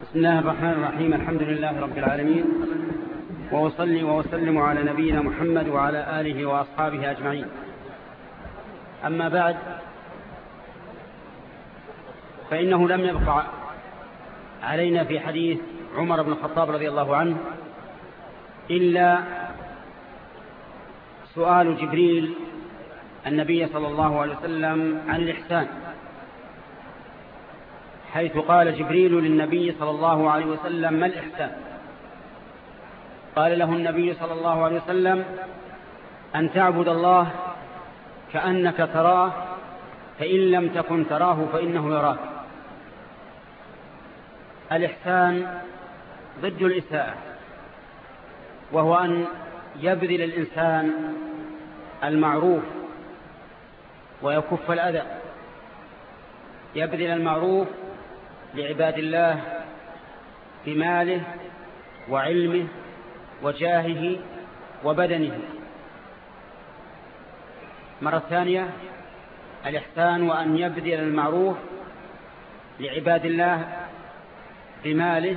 بسم الله الرحمن الرحيم الحمد لله رب العالمين. وأصلي وأسلم على نبينا محمد وعلى آله وأصحابه أجمعين. أما بعد فإنه لم يبقى علينا في حديث عمر بن الخطاب رضي الله عنه إلا سؤال جبريل النبي صلى الله عليه وسلم عن الإحسان. حيث قال جبريل للنبي صلى الله عليه وسلم ما الإحسان؟ قال له النبي صلى الله عليه وسلم أن تعبد الله كأنك تراه فإن لم تكن تراه فإنه يراك. الإحسان ضد الإساءة وهو أن يبذل الإنسان المعروف ويكف الأذى. يبذل المعروف لعباد الله بماله وعلمه وجاهه وبدنه. مرة ثانية الإحسان وأن يبذل المعروف لعباد الله بماله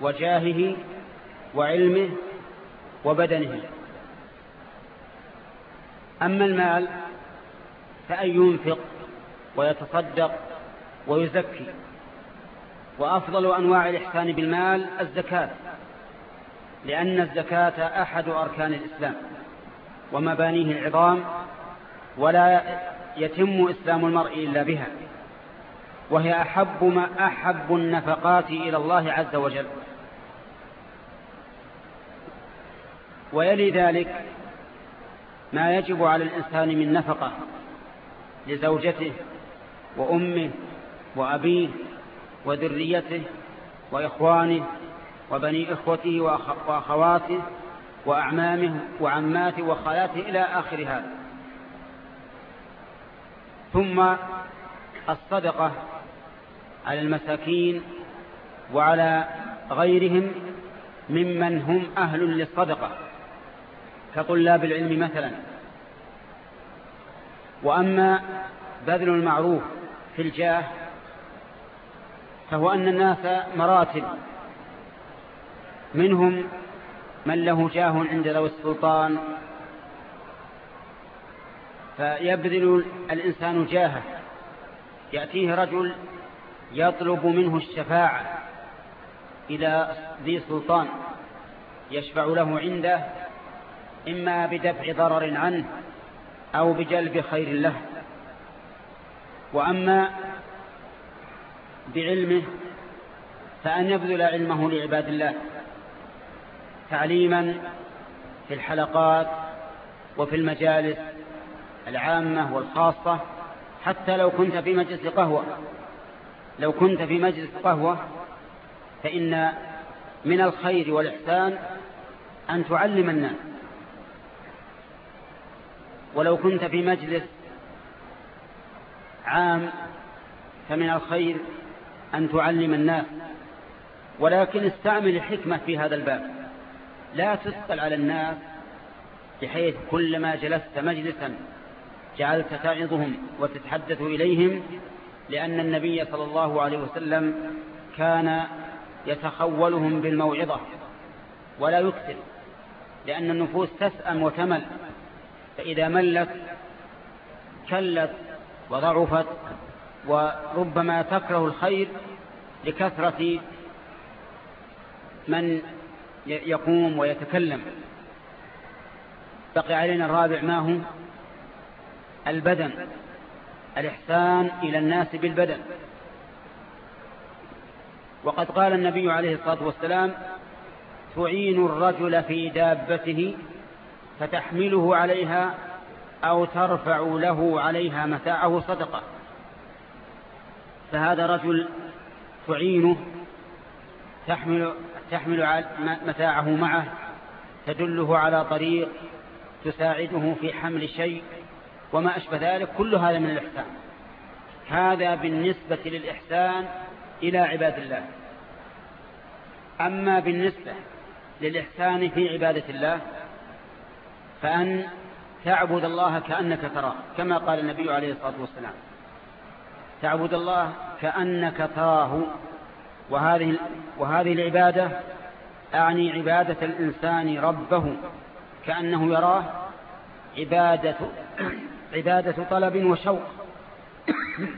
وجاهه وعلمه وبدنه. أما المال فأن ينفق ويتصدق ويزكي. وأفضل أنواع الإحسان بالمال الزكاة لأن الزكاة أحد أركان الإسلام ومبانيه العظام ولا يتم إسلام المرء إلا بها وهي أحب ما أحب النفقات إلى الله عز وجل. ويلي ذلك ما يجب على الإنسان من نفقة لزوجته وأمه وأبيه وذريته وإخوانه وبني إخوته وأخواته وأعمامه وعماته وخالاته إلى آخر هذا. ثم الصدقة على المساكين وعلى غيرهم ممن هم أهل للصدقة كطلاب العلم مثلا. وأما بذل المعروف في الجاه فهو أن الناس مراتب. منهم من له جاه عند ذوي السلطان فيبذل الإنسان جاهه. يأتيه رجل يطلب منه الشفاعة إلى ذي سلطان يشفع له عنده إما بدفع ضرر عنه أو بجلب خير له. وأما بعلمه فأن يبذل علمه لعباد الله تعليما في الحلقات وفي المجالس العامة والخاصة حتى لو كنت في مجلس قهوة. لو كنت في مجلس قهوة فإن من الخير والإحسان أن تعلم الناس. ولو كنت في مجلس عام فمن الخير أن تعلم الناس ولكن استعمل الحكمة في هذا الباب. لا تسأل على الناس بحيث كلما جلست مجلسا جعلت تعظهم وتتحدث إليهم لأن النبي صلى الله عليه وسلم كان يتخولهم بالموعظة ولا يكثر لأن النفوس تسأم وتمل. فإذا ملت كلت وضعفت وربما تكره الخير لكثرة من يقوم ويتكلم. بقي علينا الرابع ما هو؟ البدن. الإحسان إلى الناس بالبدن. وقد قال النبي عليه الصلاة والسلام تعين الرجل في دابته فتحمله عليها أو ترفع له عليها متاعه صدقة. فهذا رجل تعينه تحمل, تحمل متاعه معه تدله على طريق تساعده في حمل شيء وما أشبه ذلك كل هذا من الإحسان. هذا بالنسبة للإحسان إلى عباد الله. أما بالنسبة للإحسان في عبادة الله فأن تعبد الله كأنك تراه كما قال النبي عليه الصلاة والسلام. تعبد الله كأنك تراه. وهذه, وهذه العبادة أعني عبادة الإنسان ربه كأنه يراه عبادة, عبادة طلب وشوق.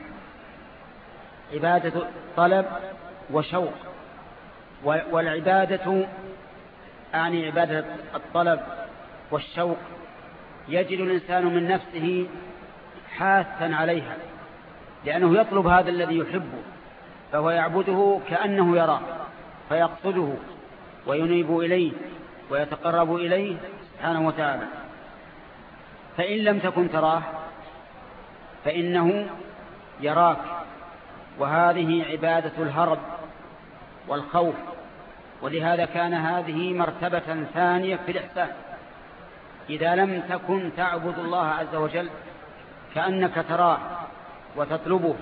عبادة طلب وشوق. والعبادة أعني عبادة الطلب والشوق. يجد الإنسان من نفسه حاثا عليها. لأنه يطلب هذا الذي يحبه فهو يعبده كأنه يراه فيقصده وينيب إليه ويتقرب إليه سبحانه وتعالى. فإن لم تكن تراه فإنه يراك وهذه عبادة الهرب والخوف ولهذا كان هذه مرتبة ثانية في الإحسان. إذا لم تكن تعبد الله عز وجل كأنك تراه وتطلبه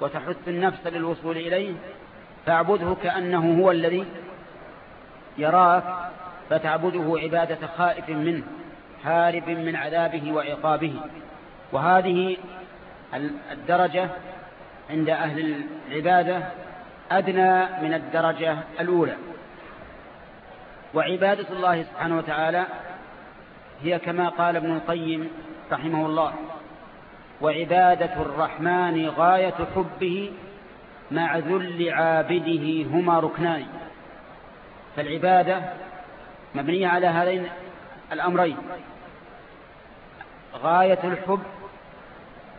وتحث النفس للوصول إليه فاعبده كأنه هو الذي يراك فتعبده عبادة خائف منه هارب من عذابه وعقابه. وهذه الدرجة عند أهل العبادة أدنى من الدرجة الأولى. وعبادة الله سبحانه وتعالى هي كما قال ابن القيم رحمه الله وعبادة الرحمن غاية حبه مع ذل عابده هما ركنان فالعبادة مبنية على هذين الأمرين غاية الحب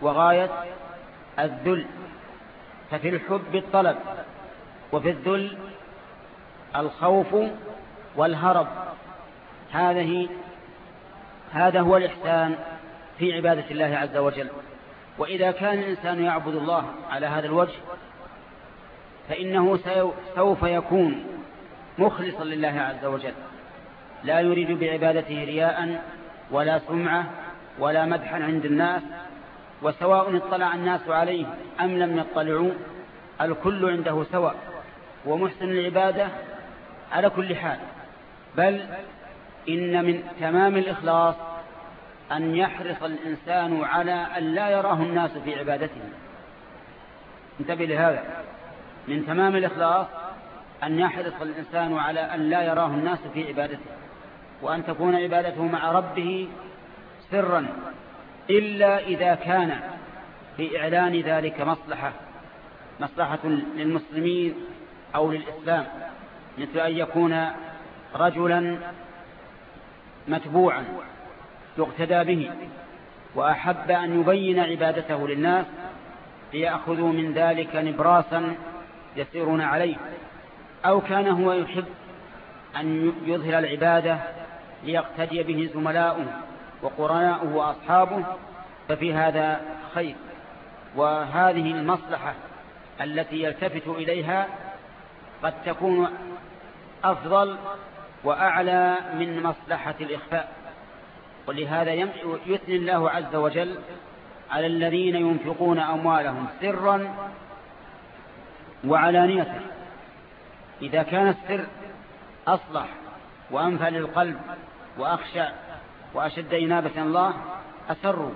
وغاية الذل. ففي الحب الطلب وفي الذل الخوف والهرب. هذه هذا هو الإحسان في عبادة الله عز وجل. وإذا كان الإنسان يعبد الله على هذا الوجه فإنه سوف يكون مخلصا لله عز وجل. لا يريد بعبادته رياء ولا سمعة ولا مدحا عند الناس وسواء اطلع الناس عليه أم لم يطلعوا الكل عنده سواء. ومحسن العبادة على كل حال. بل إن من تمام الإخلاص أن يحرص الإنسان على أن لا يراه الناس في عبادته. انتبه لهذا. من تمام الإخلاص أن يحرص الإنسان على أن لا يراه الناس في عبادته. وأن تكون عبادته مع ربه سرا إلا إذا كان في إعلان ذلك مصلحة مصلحة للمسلمين أو للإسلام. مثل أن يكون رجلا متبوعا. يقتدى به وأحب أن يبين عبادته للناس ليأخذوا من ذلك نبراسا يسيرون عليه. أو كان هو يحب أن يظهر العبادة ليقتدي به زملاؤه وقرناؤه وأصحابه ففي هذا خير. وهذه المصلحة التي يلتفت إليها قد تكون أفضل وأعلى من مصلحة الإخفاء. ولهذا يثني الله عز وجل على الذين ينفقون أموالهم سرا وعلانية إذا كان السر أصلح وأنفى للقلب وأخشى وأشد إنابة الله أسروا.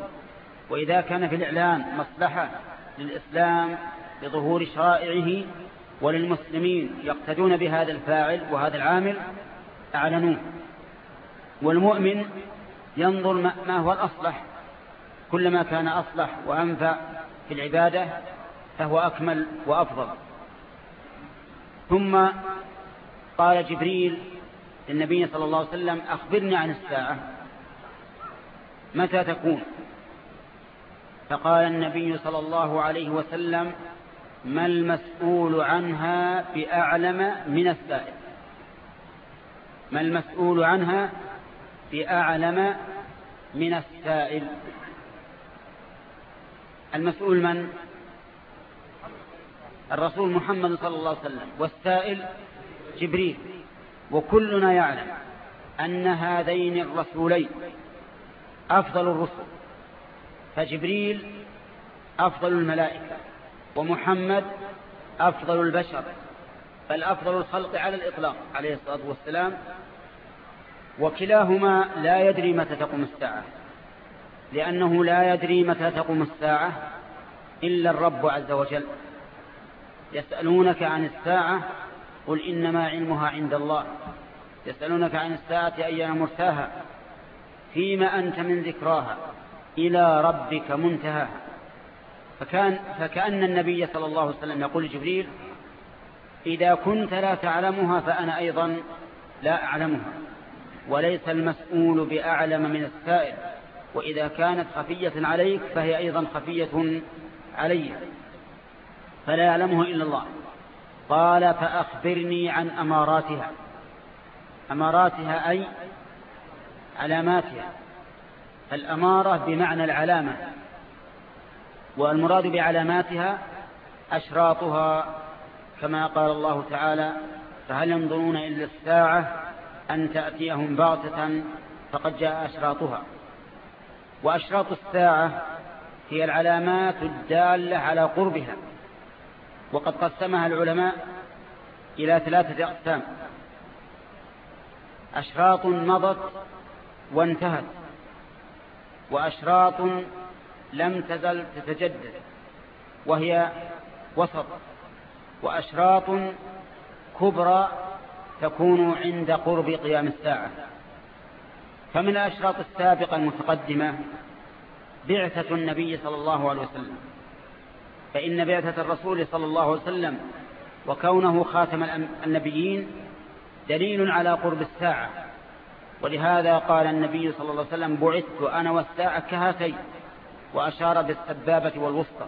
وإذا كان في الإعلان مصلحة للإسلام لظهور شرائعه وللمسلمين يقتدون بهذا الفاعل وهذا العامل أعلنوه. والمؤمن ينظر ما هو الأصلح. كلما كان أصلح وأنفع في العبادة فهو أكمل وأفضل. ثم قال جبريل للنبي صلى الله عليه وسلم أخبرني عن الساعة. متى تكون؟ فقال النبي صلى الله عليه وسلم ما المسؤول عنها بأعلم من السائل. ما المسؤول عنها بأعلم من السائل. المسؤول من؟ الرسول محمد صلى الله عليه وسلم. والسائل جبريل. وكلنا يعلم أن هذين الرسولين أفضل الرسل. فجبريل أفضل الملائكة ومحمد أفضل البشر بل أفضل الخلق على الإطلاق عليه الصلاة والسلام. وكلاهما لا يدري متى تقوم الساعة. لأنه لا يدري متى تقوم الساعة إلا الرب عز وجل. يسألونك عن الساعة قل إنما علمها عند الله. يسألونك عن الساعة أيان مرساها؟ فيما أنت من ذكراها إلى ربك منتهاها. فكان فكأن النبي صلى الله عليه وسلم يقول جبريل إذا كنت لا تعلمها فأنا أيضا لا أعلمها. وليس المسؤول بأعلم من السائل. وإذا كانت خفية عليك فهي أيضا خفية علي. فلا يعلمه إلا الله. قال فأخبرني عن أماراتها. أماراتها أي علاماتها. الأمارة بمعنى العلامة. والمراد بعلاماتها أشراطها. كما قال الله تعالى فهل ينظرون إلا الساعة أن تأتيهم باغتة فقد جاء أشراطها. وأشراط الساعة هي العلامات الدالة على قربها. وقد قسمها العلماء إلى ثلاثة أقسام. أشراط مضت وانتهت وأشراط لم تزل تتجدد وهي وسط وأشراط كبرى تكون عند قرب قيام الساعة. فمن الأشراط السابقة المتقدمة بعثة النبي صلى الله عليه وسلم. فإن بعثة الرسول صلى الله عليه وسلم وكونه خاتم النبيين دليل على قرب الساعة. ولهذا قال النبي صلى الله عليه وسلم بعثت أنا والساعة كهاتين وأشار بالسبابة والوسطى.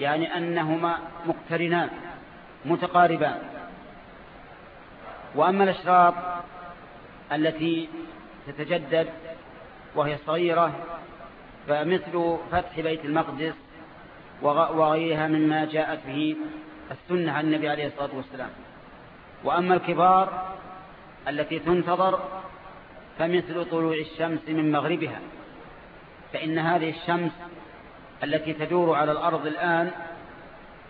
يعني أنهما مقترنان متقاربان. وأما الأشراط التي تتجدد وهي صغيرة فمثل فتح بيت المقدس وغيرها مما جاءت به السنة عن النبي عليه الصلاة والسلام. وأما الكبار التي تنتظر فمثل طلوع الشمس من مغربها فإن هذه الشمس التي تدور على الأرض الآن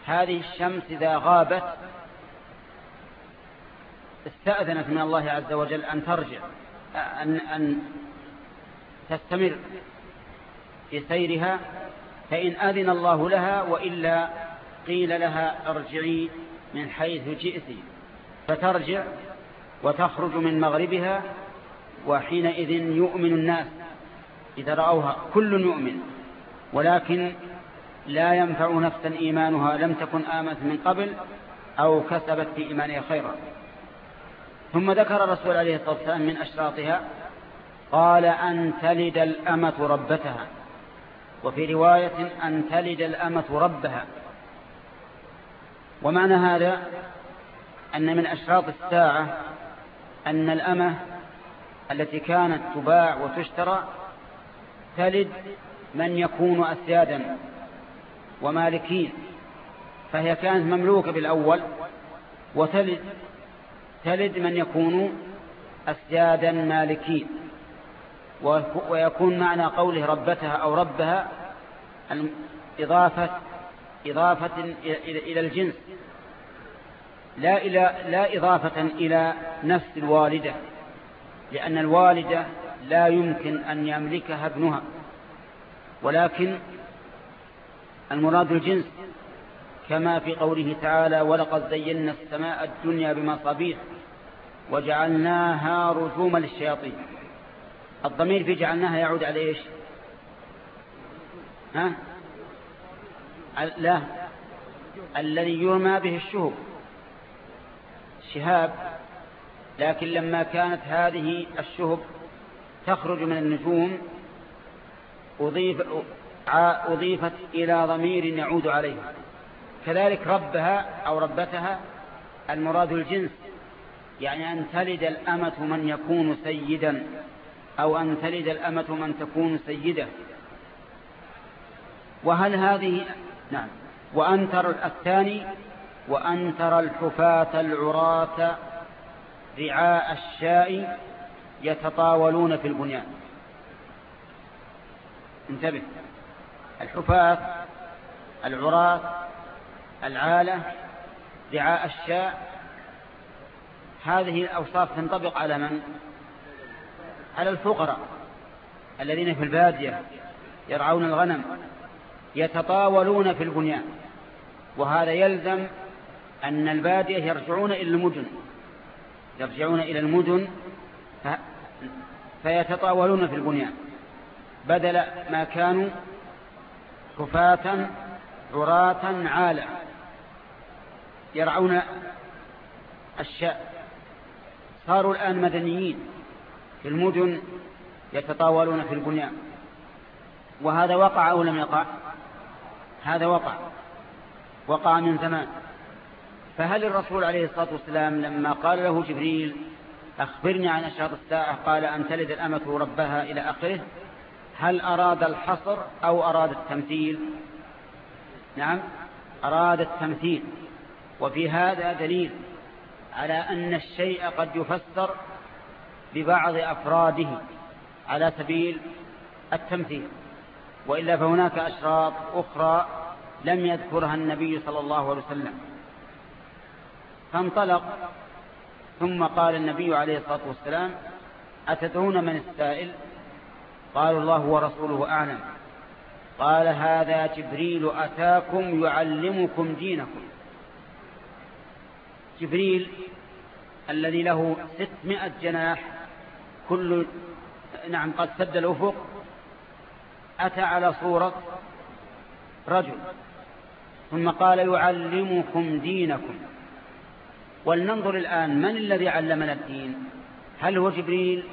هذه الشمس إذا غابت استأذنت من الله عز وجل أن ترجع أن, أن تستمر في سيرها فإن أذن الله لها وإلا قيل لها أرجعي من حيث جئت فترجع وتخرج من مغربها وحينئذ يؤمن الناس إذا رأوها كل يؤمن ولكن لا ينفع نفسا إيمانها لم تكن آمنت من قبل أو كسبت في إيمانها خيرا. ثم ذكر الرسول عليه الصلاة والسلام من أشراطها قال أن تلد الأمة ربتها. وفي رواية أن تلد الأمة ربها. ومعنى هذا أن من أشراط الساعة أن الأمة التي كانت تباع وتشترى تلد من يكون أسيادا ومالكين فهي كانت مملوكة بالأول وتلد تلد من يكون أسيادا مالكين. ويكون معنى قوله ربتها أو ربها إضافة إضافة إلى الجنس. لا, إلى لا إضافة إلى نفس الوالدة لأن الوالدة لا يمكن أن يملكها ابنها. ولكن المراد الجنس كما في قوله تعالى ولقد زينا السماء الدنيا بمصابيح وجعلناها رجوما للشياطين. الضمير في جعلناها يعود على إيش؟ ها؟ لا. الذي يرمى به الشهب. شهاب. لكن لما كانت هذه الشهب تخرج من النجوم أضيف أضيفت إلى ضمير يعود عليها كذلك ربها أو ربتها المراد الجنس. يعني أن تلد الأمة من يكون سيدا أو أن تلد الأمة من تكون سيدة. وهل هذه نعم. وأن ترى الثاني وأن ترى الحفاة العراة رعاء الشاء يتطاولون في البنيان. انتبه. الحفاة العراة العالة رعاء الشاء هذه الأوصاف تنطبق على من؟ على الفقراء الذين في البادية يرعون الغنم يتطاولون في البنيان وهذا يلزم أن البادية يرجعون إلى المدن يرجعون إلى المدن فيتطاولون في البنيان بدل ما كانوا حفاة عراة عالة يرعون الشاء صاروا الآن مدنيين في المدن يتطاولون في البنيان. وهذا وقع أو لم يقع؟ هذا وقع. وقع من زمان. فهل الرسول عليه الصلاة والسلام لما قال له جبريل أخبرني عن أشهر الساعة قال أن تلد الأمة ربها إلى آخره؟ هل أراد الحصر أو أراد التمثيل؟ نعم أراد التمثيل. وفي هذا دليل. على أن الشيء قد يفسر ببعض أفراده على سبيل التمثيل وإلا فهناك أشراط أخرى لم يذكرها النبي صلى الله عليه وسلم. فانطلق ثم قال النبي عليه الصلاة والسلام أتدعون من السائل؟ قالوا الله ورسوله أعلم. قال هذا جبريل أتاكم يعلمكم دينكم. جبريل الذي له ستمائة جناح كل نعم قد سد الأفق أتى على صورة رجل ثم قال يعلمكم دينكم. ولننظر الآن من الذي علمنا الدين؟ هل هو جبريل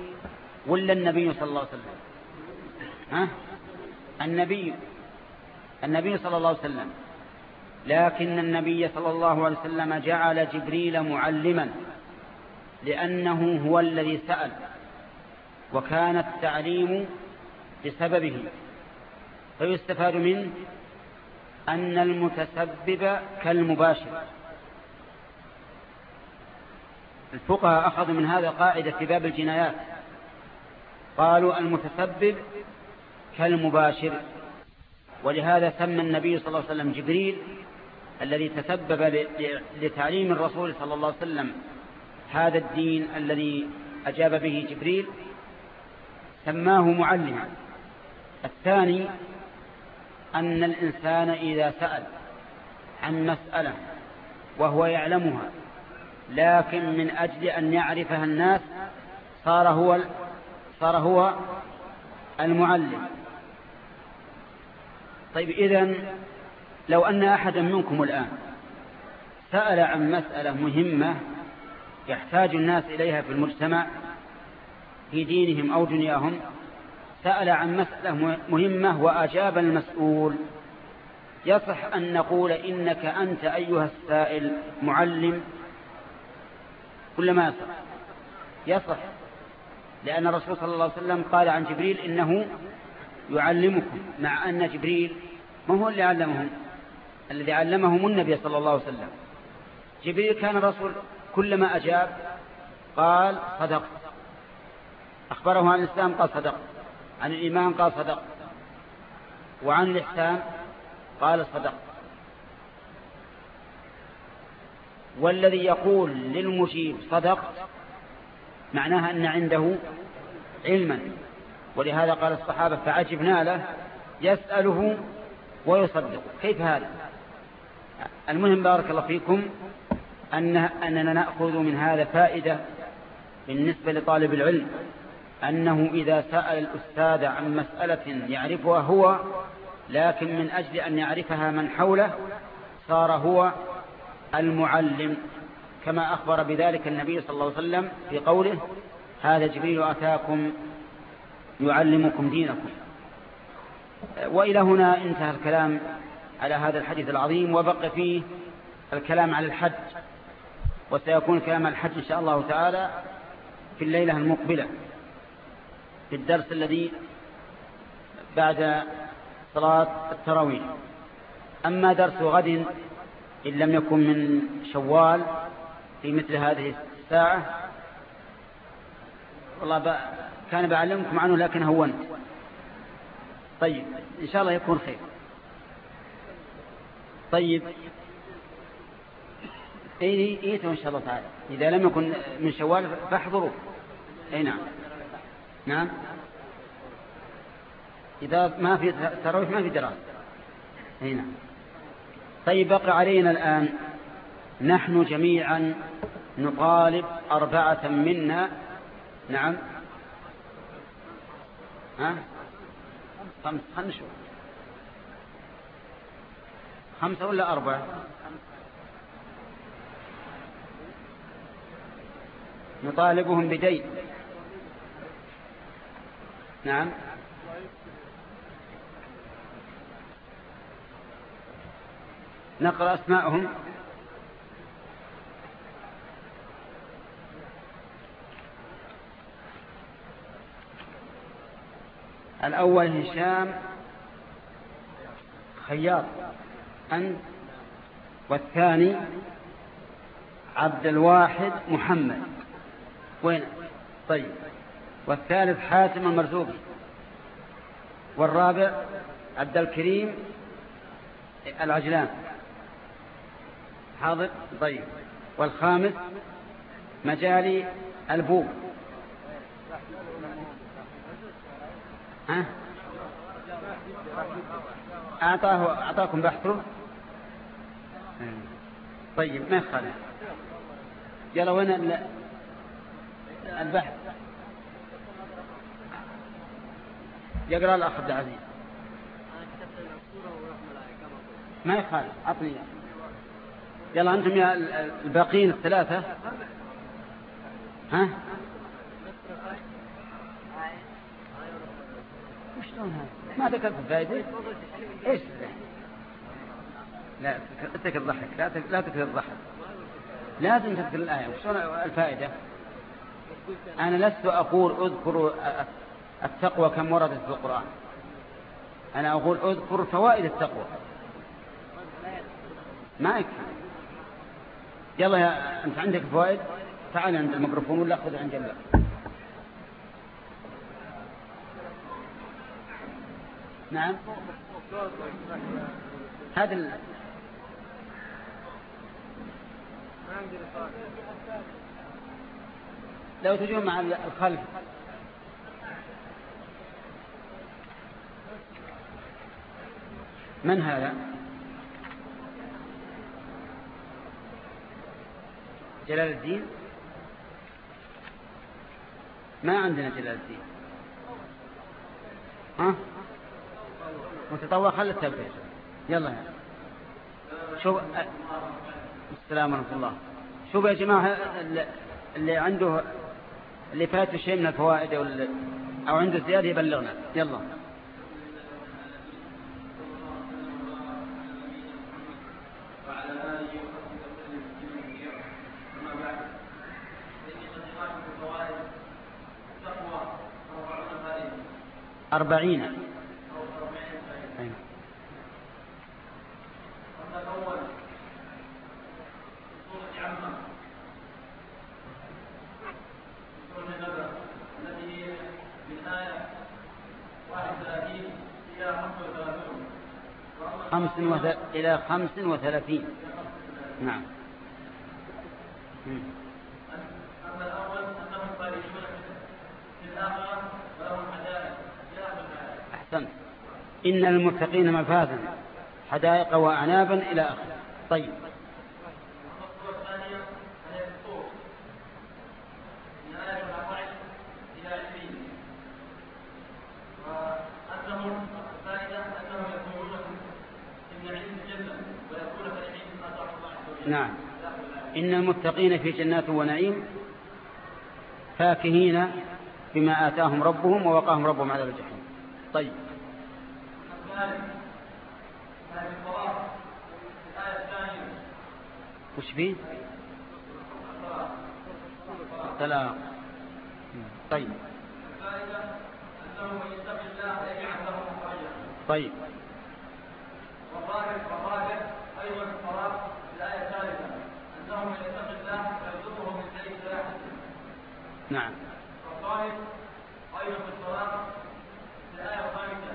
ولا النبي صلى الله عليه وسلم؟ ها؟ النبي النبي صلى الله عليه وسلم. لكن النبي صلى الله عليه وسلم جعل جبريل معلما لأنه هو الذي سأل وكان التعليم بسببه. فيستفاد منه أن المتسبب كالمباشر. الفقهاء أخذوا من هذا قاعدة في باب الجنايات. قالوا المتسبب كالمباشر. ولهذا سمى النبي صلى الله عليه وسلم جبريل الذي تسبب لتعليم الرسول صلى الله عليه وسلم هذا الدين الذي أجاب به جبريل سماه معلما. الثاني أن الإنسان إذا سأل عن مسألة وهو يعلمها لكن من أجل أن يعرفها الناس صار هو صار هو المعلم. طيب إذن لو أن أحدا منكم الآن سأل عن مسألة مهمة يحتاج الناس إليها في المجتمع في دينهم أو دنياهم سأل عن مسألة مهمة وأجاب المسؤول. يصح أن نقول إنك أنت أيها السائل معلم ولا ما يصح. يصح لأن الرسول صلى الله عليه وسلم قال عن جبريل إنه يعلمكم مع أن جبريل ما هو اللي علمهم. الذي علمهم النبي صلى الله عليه وسلم. جبريل كان الرسول كلما أجاب قال صدق. أخبره عن الإسلام قال صدق. عن الإيمان قال صدق. وعن الإحسان قال صدق. والذي يقول للمجيب صدقت معناها أن عنده علما. ولهذا قال الصحابة فعجبنا له يسأله ويصدق. كيف هذا؟ المهم بارك الله فيكم أن أننا نأخذ من هذا فائدة بالنسبة لطالب العلم أنه إذا سأل الأستاذ عن مسألة يعرفها هو لكن من أجل أن يعرفها من حوله صار هو المعلم. كما أخبر بذلك النبي صلى الله عليه وسلم في قوله هذا جبريل أتاكم يعلمكم دينكم. وإلى هنا انتهى الكلام. على هذا الحديث العظيم وبقى فيه الكلام على الحج وسيكون كلام الحج إن شاء الله تعالى في الليلة المقبلة في الدرس الذي بعد صلاة التراويح. أما درس غد إن لم يكن من شوال في مثل هذه الساعة والله كان بعلمكم عنه لكن هونت طيب إن شاء الله يكون خير. طيب. ايتوا إن شاء الله تعالى؟ إذا لم يكن من شوال فاحضروا أي نعم. نعم. إذا ما في تراويح ما في دراسة. أي نعم. طيب بقى علينا الآن. نحن جميعا نطالب أربعة منا. نعم. ها؟ خمس خمس خمسة ولا أربعة؟ نطالبهم بدين. نعم. نقرأ أسماءهم. الأول هشام خياط. أنت والثاني عبد الواحد محمد. وين؟ طيب. والثالث حاتم المرزوقي. والرابع عبد الكريم العجلان. حاضر؟ طيب. والخامس مجالي البوب. ها؟ أعطاه أعطاكم بحثه. طيب ما يخالف يلا وين البحث. يقرأ الأخ عبد العزيز. ما يخالف أعطني يلا أنتم يا الباقين الثلاثة؟ ها؟ وشلون هذا؟ ما ذكرت الفائدة؟ إيش؟ لا اترك الضحك. لا لا تكثر الضحك. لازم تذكر الآية. وشلون الفائدة. أنا لست أقول اذكروا التقوى كم وردت في القرآن. أنا أقول اذكر فوائد التقوى. ما يكفي. يلا يا أنت عندك فوائد؟ تعال عند الميكروفون ولا خذ عند جنبك نعم؟ هذا لو تجون مع الخلف. من هذا؟ جلال الدين؟ ما عندنا جلال الدين. ها؟ متطوع خلي التبرير يلا يا. شوف السلام ورحمة الله. شوف يا جماعة اللي عنده اللي فاته شيء من الفوائد أو عنده زيادة يبلغنا. يلا. أربعين خمس وث... إلى خمس وثلاثين. نعم. أحسنت. إن المتقين مفازا. حدائق وأعنابا إلى آخره. طيب. إن المتقين في جنات ونعيم فاكهين بما آتاهم ربهم ووقاهم ربهم على الجحيم. طيب. وش فيه الطلاق. طيب. طيب. والرابع أيضا الصلاه الآية الثالثة. انه من يتق الله يرزقه من حيث لا يحتسب. نعم. أيضا في الصلاة الآية الخامسة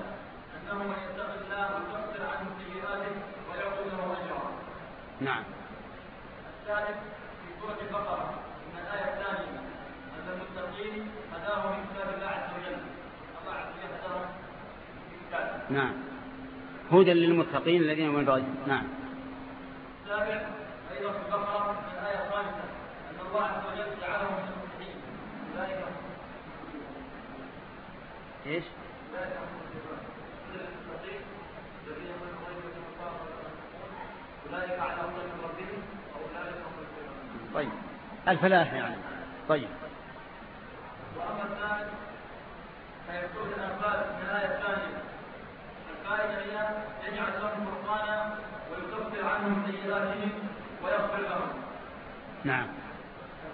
أنه من يتق الله يكفر عنه سيئاته ويعطي له أجرا. نعم. الثالث في سورة البقرة من الآية الثانية أن المتقين هداهم من كتاب الله عز وجل. الله عز وجل هداهم في كتابه نعم. هدى للمتقين الذين هم نعم. السابع البقرة من الآية الخامسة. أن الله عز وجل جعلهم من المسلمين أولئك إيش؟ أولئك على هدى من ربهم وأولئك هم طيب. الفلاح يعني. طيب. وأما الثالث فيكون الأنفال من الآية الثانية. الفائدة هي يجعل لهم فرقانا ويكفر عنهم سيئاتهم ويغفر لهم. نعم.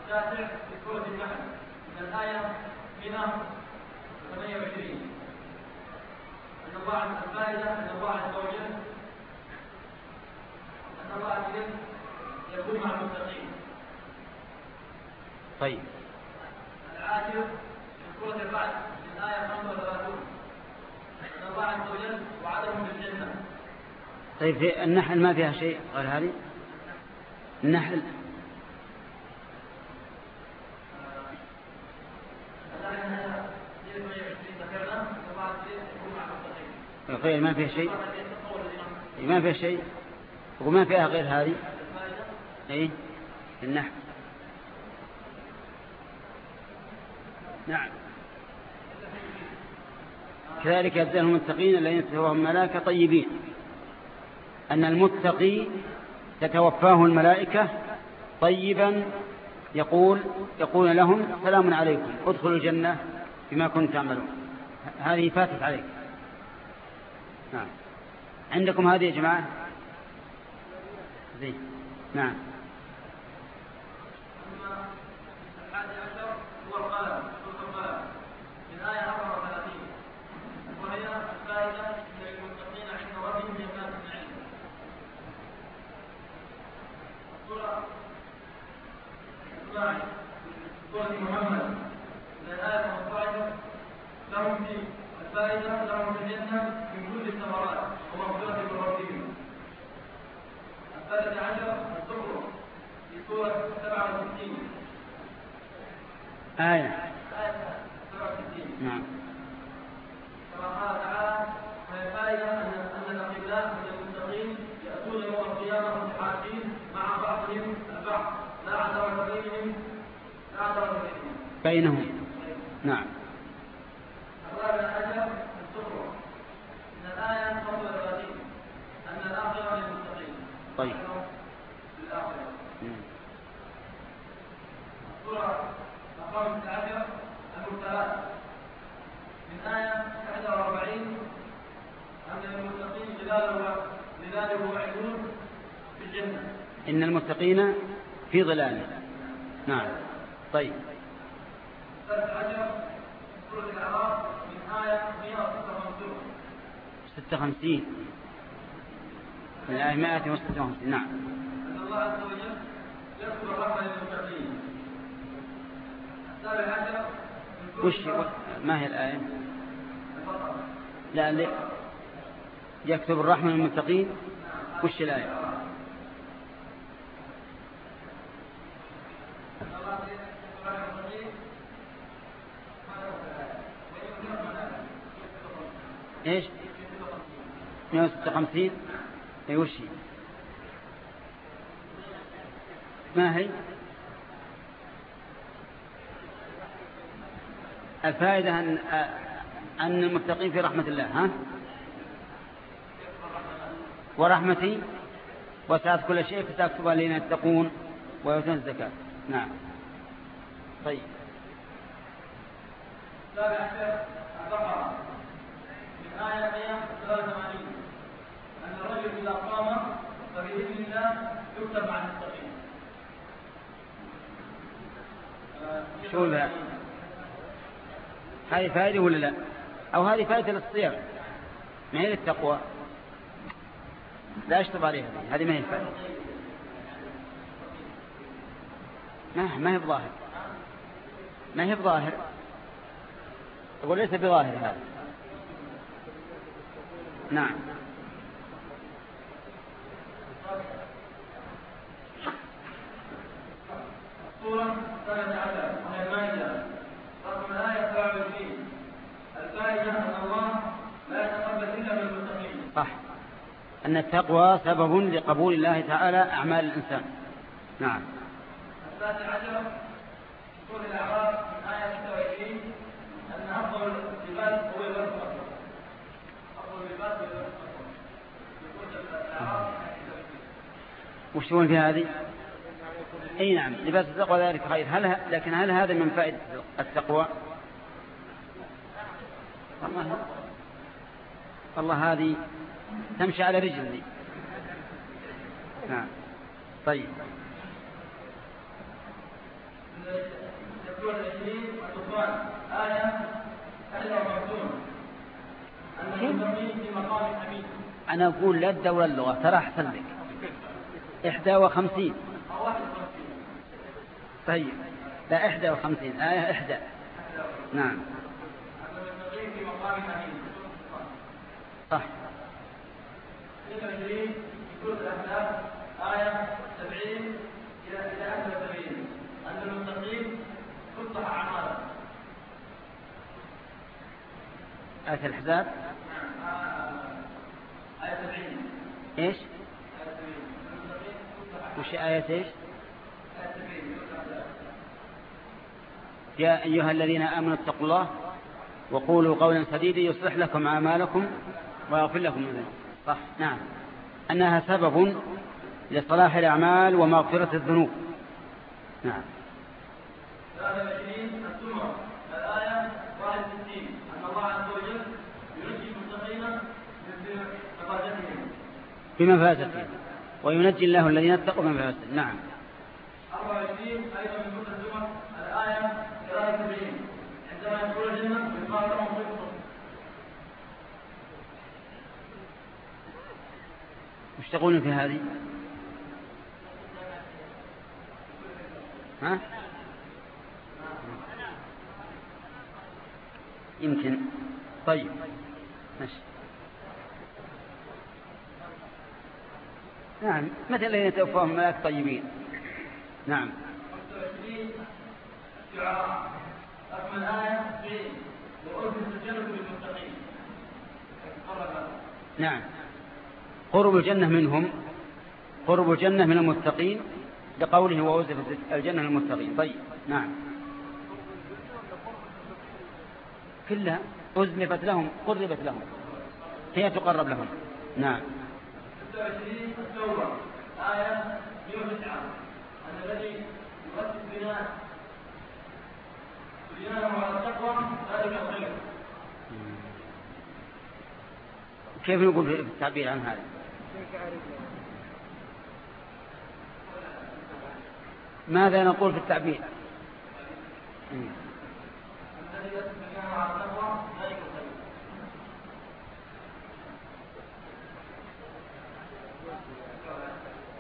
التاسع في سورة النحل من الآية 128 أن الله الفائدة أن الله عز وجل. أن الله عز وجل يكون مع المتقين. طيب. العاشر في سورة الرعد من آية 35 أن الله عز وجل وعدهم بالجنة. طيب في النحل ما فيها شيء؟ غير هذه؟ النحل غير ما فيها شيء. ما فيها شيء. وما فيها غير هذه. اي النحل. نعم. كذلك يبدأهم المتقين الذين تتوهم ملائكة طيبين. أن المتقي تتوفاه الملائكة طيبا يقول يقول لهم سلام عليكم ادخلوا الجنة بما كنتم تعملون. هذه فاتت عليك. نعم. عندكم هذه يا جماعة؟ زين. نعم الحادي عشر هو القلم سورة القلم من آية 34 وهي الفائدة للمتقين عند ربهم جنات النعيم سورة اسماعيل سورة محمد من الآية 15 لهم في الفائدة لهم في الجنة من كل الثمرات ومغفرة من ربهم الثالث عشر الزخرف في سورة 67 آية. آية 67 نعم. تعالى أن من يأتون يوم القيامة مع بعضهم البعض لا بينهم. لا بينهم بينهم نعم. الآية 35 أن الآخرة طيب للآخرة مم. السورة الخامسة عشر المرسلات من آية 41 أن المتقين ظلاله في الجنة. إن المتقين في ظلال. نعم. طيب. سورة الأعراف من آية 156 56 من الآية 156 نعم. أن الله عز وجل يذكر الرحمة للمتقين. السابع عشر وش ما هي الآية؟ لا يكتب الرحمة للمتقين. وش الآية؟ إيش؟ 156 اي وش هي؟ ما هي؟ الفائدة أن, أن المتقين في رحمة الله ها؟ ورحمتي وسعت كل شيء فتكتب الذين يتقون ويؤتون الزكاة. نعم. طيب. البقرة. من آية 183 أن الرجل إذا قام فبإذن الله يكتب عن المتقين آه، شو ذا؟ هذه فائدة ولا لا؟ أو هذه فائدة للصيام ما هي للتقوى؟ لا أشطب عليها. هذه. ما الفائدة. ما ما هي بظاهر. ما هي بظاهر؟ أقول ليس بظاهر هذا. نعم. سورة سنة عشر وهي المائدة رقم الآية 27 الفائدة أن الله لا يتقبل إلا من المتقين صح أن التقوى سبب لقبول الله تعالى أعمال الإنسان. نعم. الثالث عشر سورة الأعراف من آية 26 أن أفضل اللباس هو الأصفر أفضل اللباس هو سورة الأعراف وش تقول في هذه؟ أي نعم لباس التقوى ذلك خير. هل ه... لكن هل هذا من فائدة التقوى؟ والله والله هذه تمشي على رجل دي نعم. طيب. أنا أقول لا الدولة اللغة ترى أحسن لك. إحدى وخمسين. طيب. لا إحدى وخمسين. آية إحدى. نعم. صح. 22 في سورة الأحزاب آية 70 إلى إلى آخر 70 أن المتقين تصلح أعمالهم آية الأحزاب؟ نعم آه، آية 70 إيش؟ آية 70 المتقين تصلح وش آية إيش؟ آية 70 يا أيها الذين آمنوا اتقوا الله وقولوا قولا سديدا يصلح لكم أعمالكم ويغفر لكم ذنوبكم. صح؟ نعم. أنها سبب لصلاح الأعمال ومغفرة الذنوب. نعم. 23 الزمر الآية 61 أن الله عز وجل ينجي المتقين من مفازتهم بمفازتهم وينجي الله الذين اتقوا بمفازتهم نعم. 24 أيضا من الآية 73 عندما يدخل الجنة مما لهم صدق وش تقولون في هذه؟ ها؟ يمكن. طيب. ماشي. نعم. مثل الذين يتوفاهم الملائكة طيبين نعم. 25 شعراء رقم الآية 90 وأزلت الجنة للمتقين قرب نعم. قرب الجنة منهم قرب الجنة من المتقين لقوله وأزلفت الجنة للمتقين. طيب نعم. كلها أزلفت لهم قربت لهم. هي تقرب لهم. نعم. 26 التوبة آية 109 أن الذي بناء على التقوى كيف نقول في التعبير عن هذا؟ ماذا نقول في التعبير؟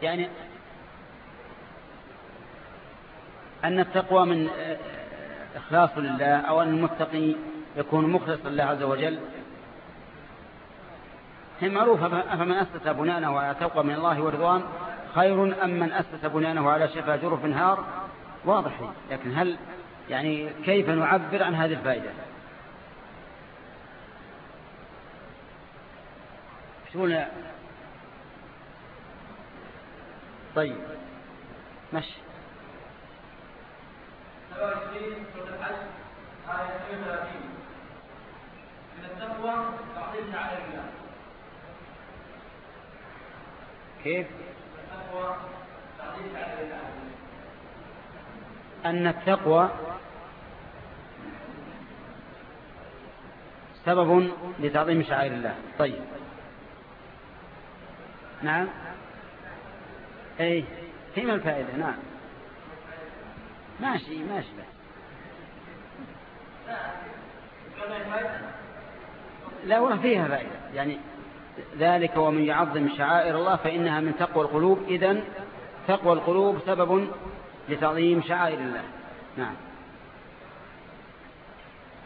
يعني أن التقوى من آه، إخلاص لله أو أن المتقي يكون مخلصا لله عز وجل هي معروفة فمن أسس بنيانه على تقوى من الله ورضوان خير أم من أسس بنيانه على شفا جرف نهار واضح. لكن هل يعني كيف نعبر عن هذه الفائدة؟ شو طيب مشي. 27 سورة الحج آية 32 من التقوى تعظيم شعائر الله كيف؟ أن التقوى سبب لتعظيم شعائر الله. طيب. نعم. اي فيما الفائدة؟ نعم. ماشي ماشي. لا والله فيها فائدة. يعني ذلك ومن يعظم شعائر الله فإنها من تقوى القلوب. إذن تقوى القلوب سبب لتعظيم شعائر الله. نعم.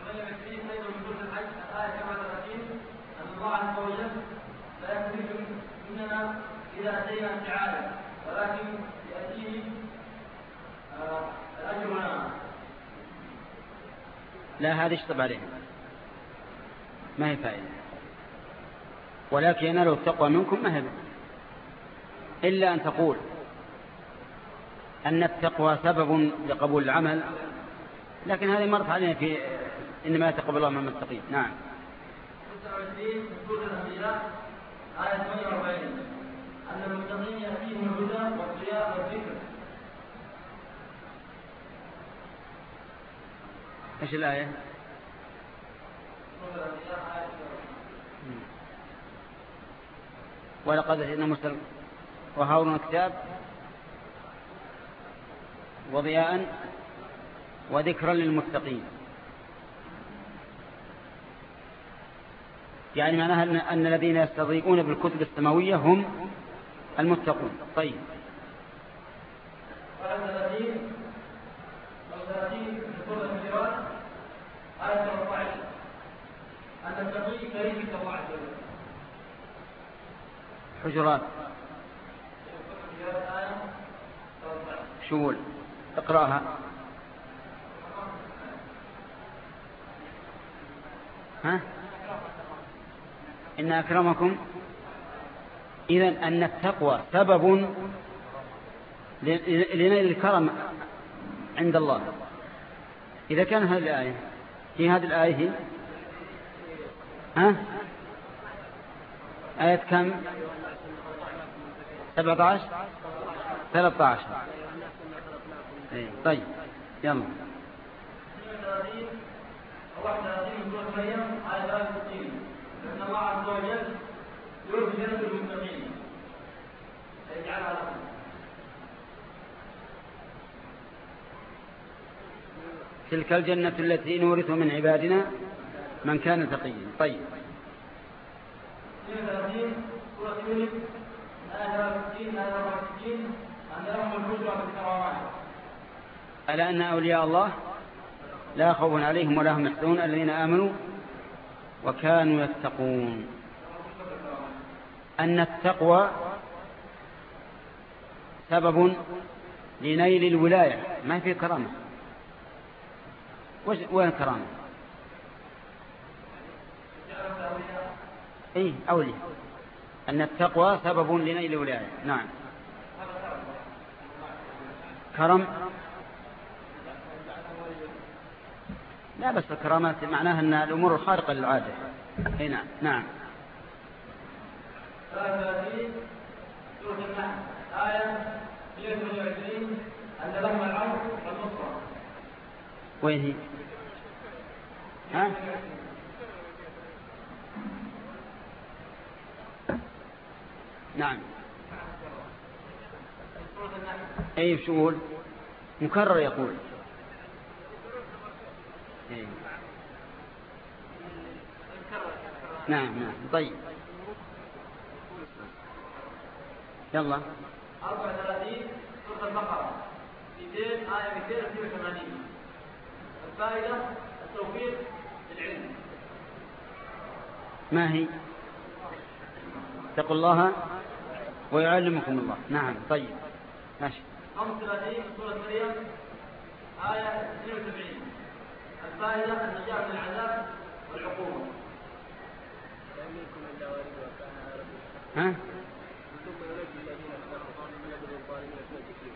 ومن يكفيه أيضا من سورة الحج الآية 37 أن الله عز وجل لا يخرج مننا إذا أتينا ولكن يأتيه الأجر لا هذا اشطب عليه ما هي فائدة؟ ولكن ينال التقوى منكم ما هي إلا أن تقول أن التقوى سبب لقبول العمل لكن هذه مرت علينا في إنما يتقبل الله من المتقين. نعم. آية 48 أن المتقين يأتيهم الهدى والذكر إيش الآية؟ ولقد اتينا موسى وهارون كتاب وضياء وذكرا للمتقين. يعني معناها أن الذين يستضيئون بالكتب السماوية هم المتقون. طيب. حجرات شول اقرأها. ها؟ إن أكرمكم. إذن أن التقوى سبب لنيل الكرم عند الله. إذا كان هذه الآية في هذه الآية ها؟ آية كم؟ 17 13 إيه، طيب يلا. تلك الجنة التي نورث من عبادنا من كان تقيا طيب. ألا أن أولياء الله لا خوف عليهم ولا هم يحزنون؟ الذين آمنوا وكانوا يتقون. أن التقوى سبب لنيل الولاية. ما في كرامة. وين كرامة اي أولي أن التقوى سبب لنيل الولاية نعم كرم لا بس الكرامات معناها أن الأمور الخارقة للعادة هنا نعم, نعم. آية 128 أن لهم العرض والنصرة وين هي؟ ها؟ نعم. أي شغول مكرر يقول. إيه. نعم نعم. طيب. يلا. 34 سورة البقرة. 200 آية 282 الفائدة التوفيق للعلم. ما هي؟ اتقوا الله. ويعلمكم الله. نعم طيب. ماشي. 35 سورة مريم آية 72 الفائدة النجاة من العذاب والعقوبة. ها؟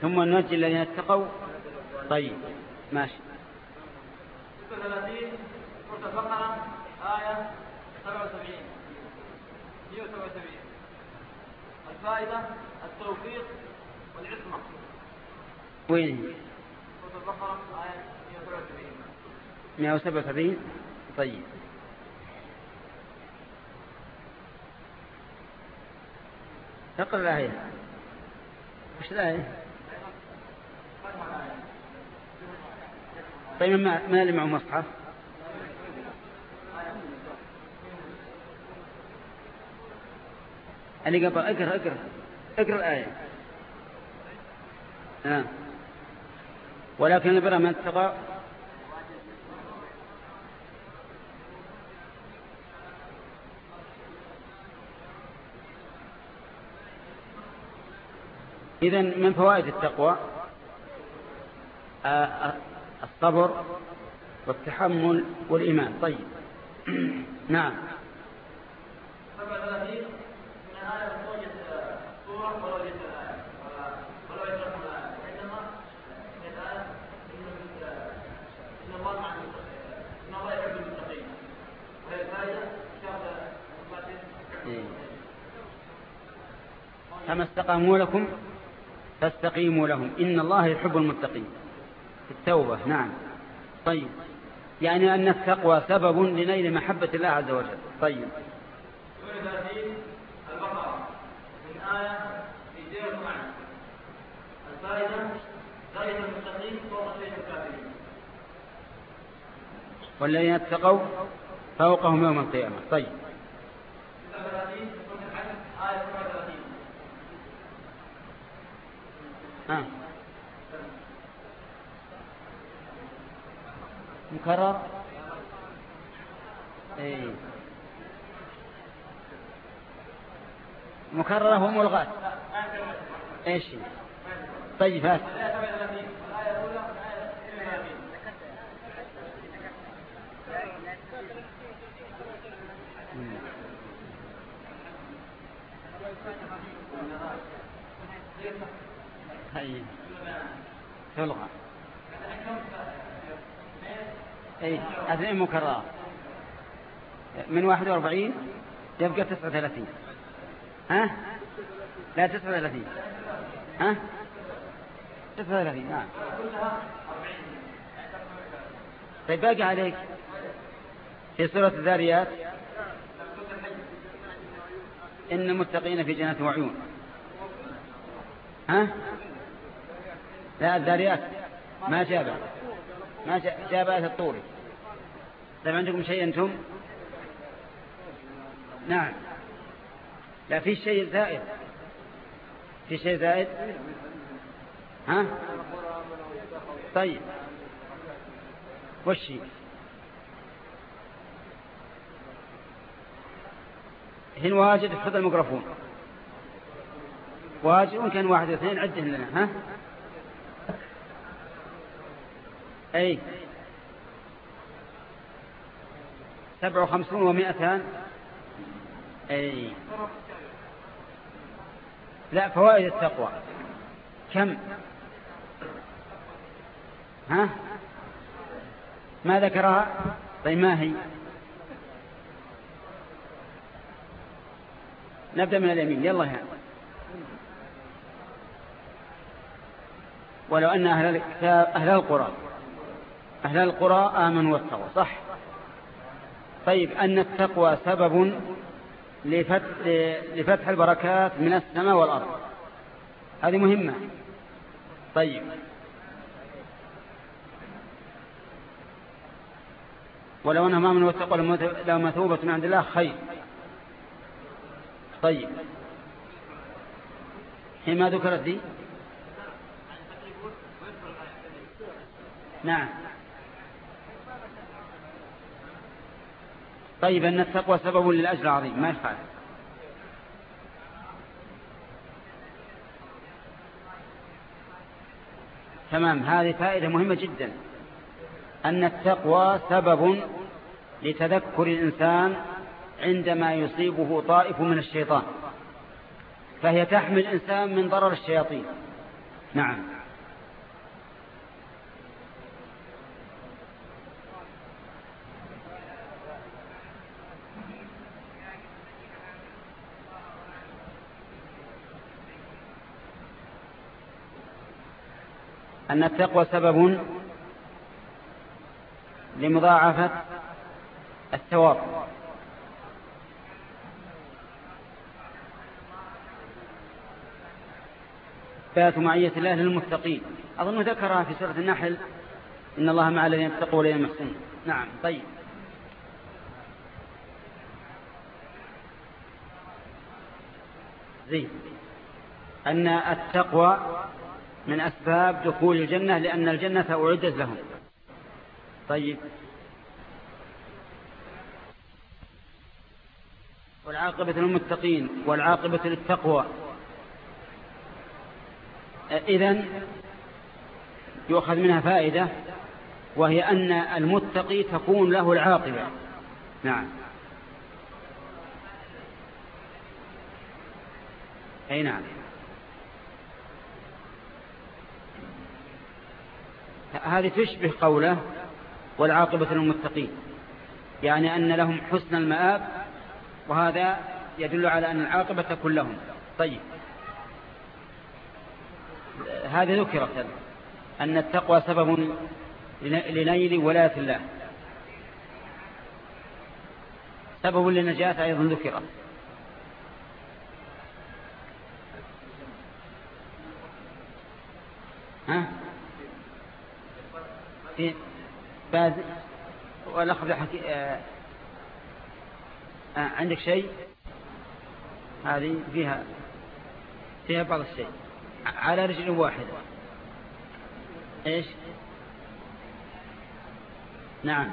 ثم ننجي الذين اتقوا طيب. ماشي. 36 سورة البقرة آية 77 177 الفائدة التوفيق والعصمة. وين؟ سورة البقرة آية 177 177 طيب. اقرأ الآية. وش الآية؟ طيب ما, ما اللي معه مصحف. اللي قبل أقرأ أقرأ أقرأ الآية. آه. ولكن البر من اتقى إذا من فوائد التقوى؟ آه، الصبر والتحمل والإيمان. طيب. نعم. كما استقاموا لكم فاستقيموا لهم إن الله يحب المتقين التوبة نعم. طيب. يعني أن التقوى سبب لنيل محبة الله عز وجل. طيب. والذين اتقوا فوقهم يوم القيامة. طيب. مكرر. إيه. مكررة وملغاة إيش؟ طيب هات هي تلغى اي اثنين مكررات من واحد وأربعين يبقى تسعة وثلاثين. ها؟ لا تسعة وثلاثين. ها؟ تسعة وثلاثين نعم. طيب باقي عليك. في سورة الذاريات. إن المتقين في جنات وعيون. ها؟ لا الذاريات ما جاب. ما جاب آية الطوري طيب عندكم شيء أنتم؟ نعم. لا في شيء زائد. في شيء زائد؟ ها؟ طيب. وش هنا واجد خذ الميكروفون. واجد كان واحد اثنين عده لنا ها؟ أي. سبع وخمسون ومائتان. أي. لا فوائد التقوى. كم؟ ها؟ ما ذكرها؟ طيب ما هي؟ نبدأ من اليمين. يلا يا. ولو أن أهل, أهل القرى أهل القرى آمنوا واتقوا صح؟ طيب أن التقوى سبب لفتح, البركات من السماء والأرض. هذه مهمة. طيب. ولو أنهم آمنوا واتقوا لو مثوبة من عند الله خير. طيب. حين ما ذكرت دي؟ نعم. طيب أن التقوى سبب للأجر العظيم. ما يفعل. تمام. هذه فائدة مهمة جدا. أن التقوى سبب لتذكر الإنسان عندما يصيبه طائف من الشيطان فهي تحمي الإنسان من ضرر الشياطين. نعم. أن التقوى سبب لمضاعفة الثواب. إثبات معية الله للمتقين. أظن ذكرها في سورة النحل إن الله مع الذين اتقوا والذين يحسنون نعم طيب. زين. أن التقوى من أسباب دخول الجنة لأن الجنة أعدت لهم. طيب. والعاقبة للمتقين والعاقبة للتقوى. إذن يؤخذ منها فائدة وهي أن المتقي تكون له العاقبة. نعم. أي نعم. هذه تشبه قوله والعاقبة للمتقين يعني أن لهم حسن المآب وهذا يدل على أن العاقبة تكون لهم طيب. هذه ذكرت أن التقوى سبب لنيل ولاية الله. سبب للنجاة أيضا ذكرت ها؟ في باز والأخذ حكي آه آه عندك شيء؟ هذه فيها فيها بعض الشيء. على رجل واحدة إيش؟ نعم.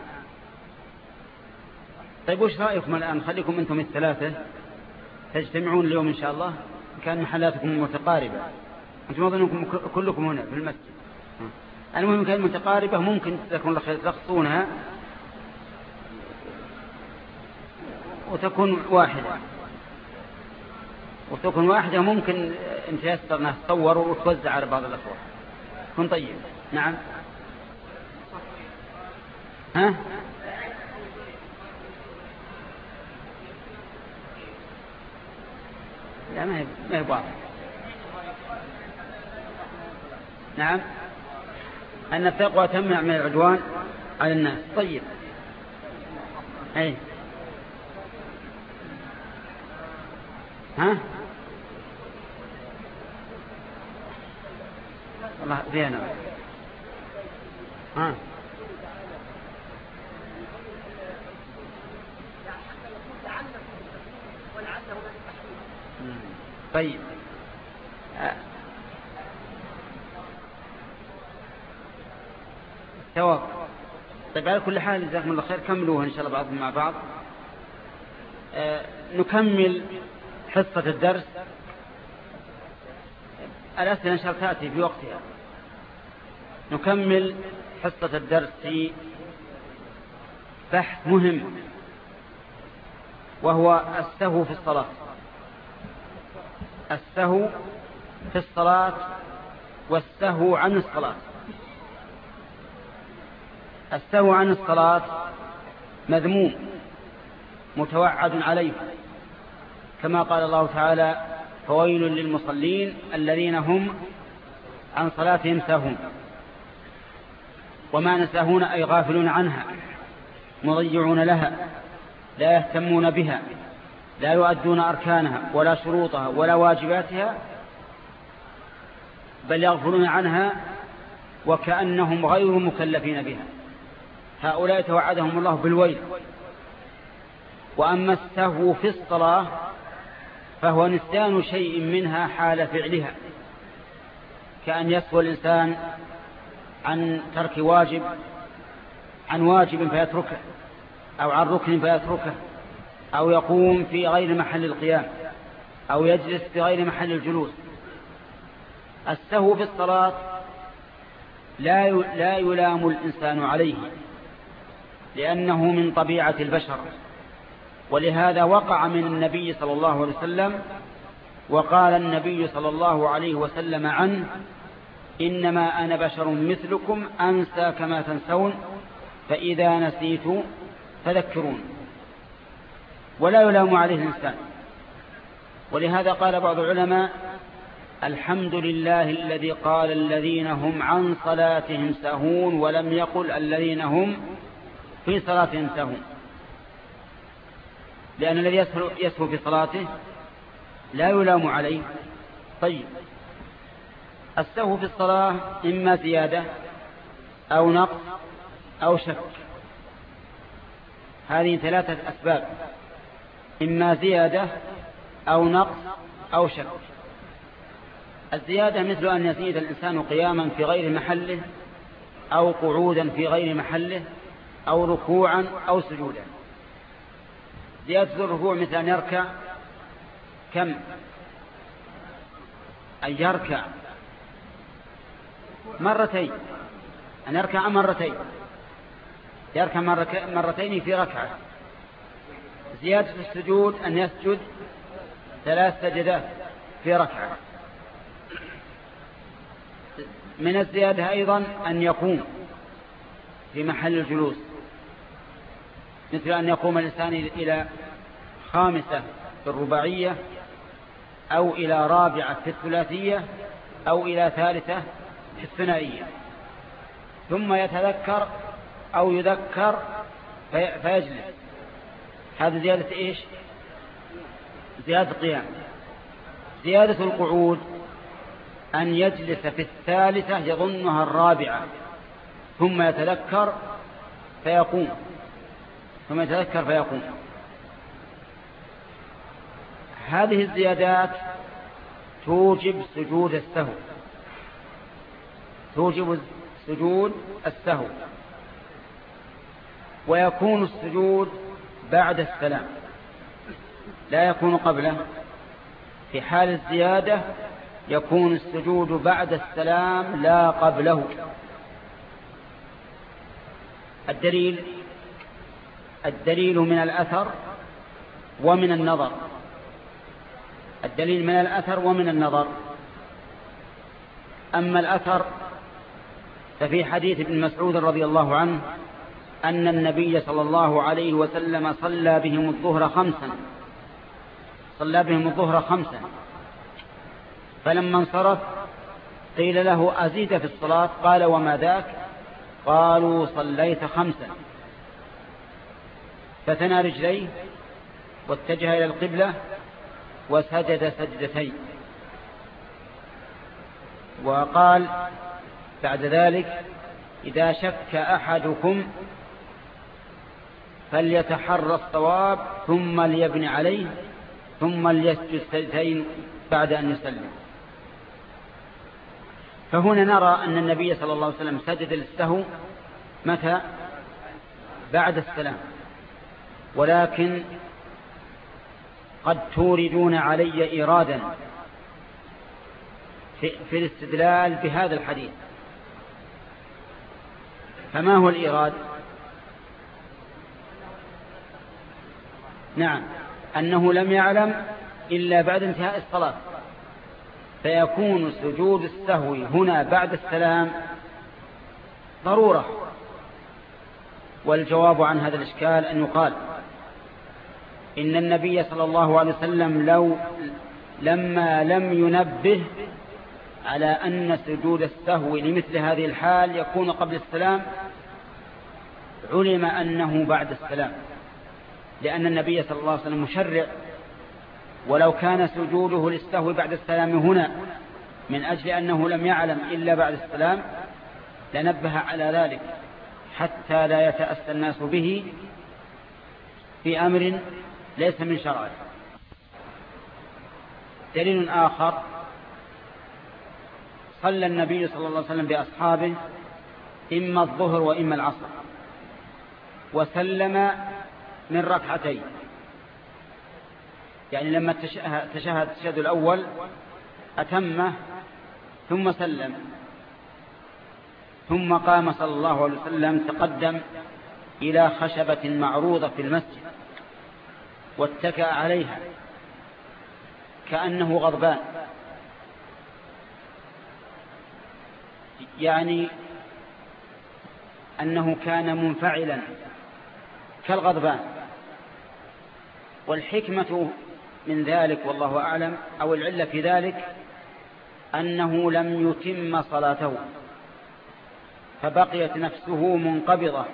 طيب وش رأيكم الآن؟ خليكم أنتم الثلاثة. تجتمعون اليوم إن شاء الله. كان محلاتكم متقاربة. أنتم أظنكم كلكم هنا في المسجد. المهم كان متقاربة ممكن تكون تخصونها وتكون واحدة. وتكون واحدة ممكن ان تيسر أنها تصور وتوزع على بعض الاخوة كن طيب. نعم. ها؟ لا ما هي ما هي نعم. أن التقوى تمنع من العدوان على الناس. طيب. أي. ها؟ والله فينا ها؟ طيب. طيب على كل حال جزاكم الله خير كملوها إن شاء الله بعضهم مع بعض. آه نكمل حصة الدرس. الأسئلة إن شاء الله تأتي في وقتها. نكمل حصة الدرس في بحث مهم وهو السهو في الصلاة. السهو في الصلاة والسهو عن الصلاة. السهو عن الصلاة مذموم متوعد عليه. كما قال الله تعالى فويل للمصلين الذين هم عن صلاتهم ساهون. وما نساهون أي غافلون عنها مضيعون لها لا يهتمون بها لا يؤدون أركانها ولا شروطها ولا واجباتها بل يغفلون عنها وكأنهم غير مكلفين بها. هؤلاء توعدهم الله بالويل. وأما السهو في الصلاة فهو نسيان شيء منها حال فعلها. كأن يسهو الإنسان عن ترك واجب عن واجب فيتركه أو عن ركن فيتركه أو يقوم في غير محل القيام أو يجلس في غير محل الجلوس. السهو في الصلاة لا لا يلام الإنسان عليه. لأنه من طبيعة البشر. ولهذا وقع من النبي صلى الله عليه وسلم وقال النبي صلى الله عليه وسلم عنه إنما أنا بشر مثلكم أنسى كما تنسون فإذا نسيت فذكرون. ولا يلام عليه الإنسان. ولهذا قال بعض العلماء الحمد لله الذي قال الذين هم عن صلاتهم سهون ولم يقل الذين هم في صلاتهم سهون لأن الذي يسهو في صلاته لا يلام عليه. طيب. السهو في الصلاة إما زيادة أو نقص أو شك. هذه ثلاثة أسباب. إما زيادة أو نقص أو شك. الزيادة مثل أن يزيد الإنسان قياما في غير محله أو قعودا في غير محله أو ركوعا أو سجودا. زيادة الركوع مثل أن يركع. كم؟ أن يركع. مرتين. أن يركع مرتين؟ يركع مرتين في ركعة. زيادة السجود أن يسجد ثلاث سجدات في ركعة. من الزيادة أيضا أن يقوم في محل الجلوس. مثل أن يقوم الإنسان إلى خامسة في الرباعية أو إلى رابعة في الثلاثية أو إلى ثالثة في الثنائية. ثم يتذكر أو يذكر في فيجلس. هذا زيادة إيش؟ زيادة القيام زيادة القعود أن يجلس في الثالثة يظنها الرابعة. ثم يتذكر فيقوم. ثم يتذكر فيقوم هذه الزيادات توجب سجود السهو. توجب سجود السهو. ويكون السجود بعد السلام. لا يكون قبله. في حال الزيادة يكون السجود بعد السلام لا قبله. الدليل الدليل من الأثر ومن النظر. الدليل من الأثر ومن النظر. أما الأثر ففي حديث ابن مسعود رضي الله عنه أن النبي صلى الله عليه وسلم صلى بهم الظهر خمسا. صلى بهم الظهر خمسا. فلما انصرف قيل له أزيد في الصلاة؟ قال وما ذاك؟ قالوا صليت خمسا. فثنى رجليه واتجه إلى القبلة وسجد سجدتين. وقال بعد ذلك إذا شك أحدكم فليتحرى الصواب ثم ليبني عليه ثم ليسجد سجدتين بعد أن يسلم. فهنا نرى أن النبي صلى الله عليه وسلم سجد للسهو متى؟ بعد السلام. ولكن قد توردون علي إيرادا في, الاستدلال بهذا الحديث. فما هو الإيراد؟ نعم أنه لم يعلم إلا بعد انتهاء الصلاة. فيكون سجود السهو هنا بعد السلام ضرورة. والجواب عن هذا الإشكال أن يقال إن النبي صلى الله عليه وسلم لو لما لم ينبه على أن سجود السهو لمثل هذه الحال يكون قبل السلام علم أنه بعد السلام. لأن النبي صلى الله عليه وسلم مشرع. ولو كان سجوده للسهو بعد السلام هنا من أجل أنه لم يعلم إلا بعد السلام لنبه على ذلك حتى لا يتأسى الناس به في أمر ليس من شرعه. دليل آخر صلى النبي صلى الله عليه وسلم بأصحابه إما الظهر وإما العصر وسلم من ركعتين. يعني لما تشهد التشهد الأول أتمه ثم سلم ثم قام صلى الله عليه وسلم تقدم إلى خشبة معروضة في المسجد. واتكأ عليها. كأنه غضبان. يعني أنه كان منفعلا. كالغضبان. والحكمة من ذلك والله أعلم أو العلة في ذلك أنه لم يتم صلاته. فبقيت نفسه منقبضة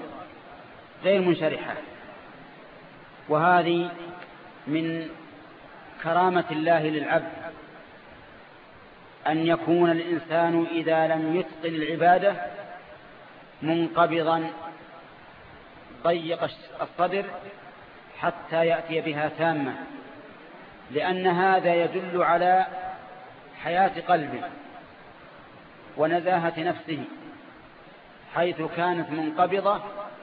غير منشرحة. وهذه من كرامة الله للعبد أن يكون الإنسان إذا لم يتقن العبادة منقبضا ضيق الصدر حتى يأتي بها تامة لأن هذا يدل على حياة قلبه ونزاهة نفسه حيث كانت منقبضة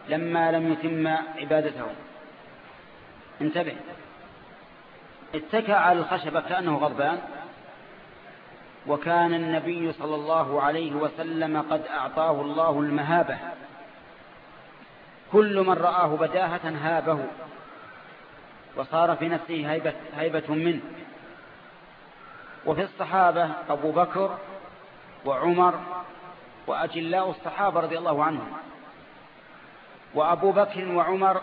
لما لم يتم عبادته. انتبه. اتكى على الخشبة كأنه غضبان. وكان النبي صلى الله عليه وسلم قد أعطاه الله المهابة. كل من رآه بداهة هابه. وصار في نفسه هيبة, هيبة منه. وفي الصحابة أبو بكر وعمر وأجلاء الصحابة رضي الله عنهم. وأبو بكر وعمر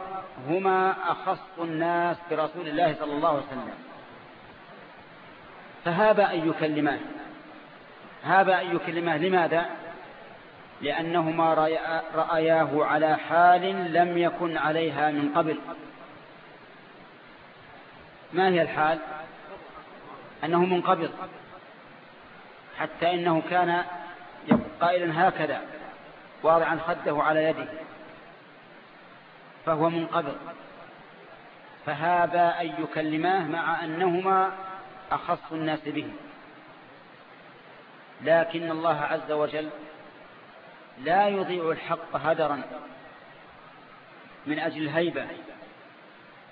هما أخص الناس برسول الله صلى الله عليه وسلم. فهاب أن يكلماه هذا أن يكلمه لماذا؟ لأنهما رأياه على حال لم يكن عليها من قبل. ما هي الحال؟ أنه منقبض حتى إنه كان قائلا هكذا واضعا خده على يده. فهو منقبض فهذا أن يكلماه مع أنهما أخص الناس به. لكن الله عز وجل لا يضيع الحق هدرا من أجل الهيبة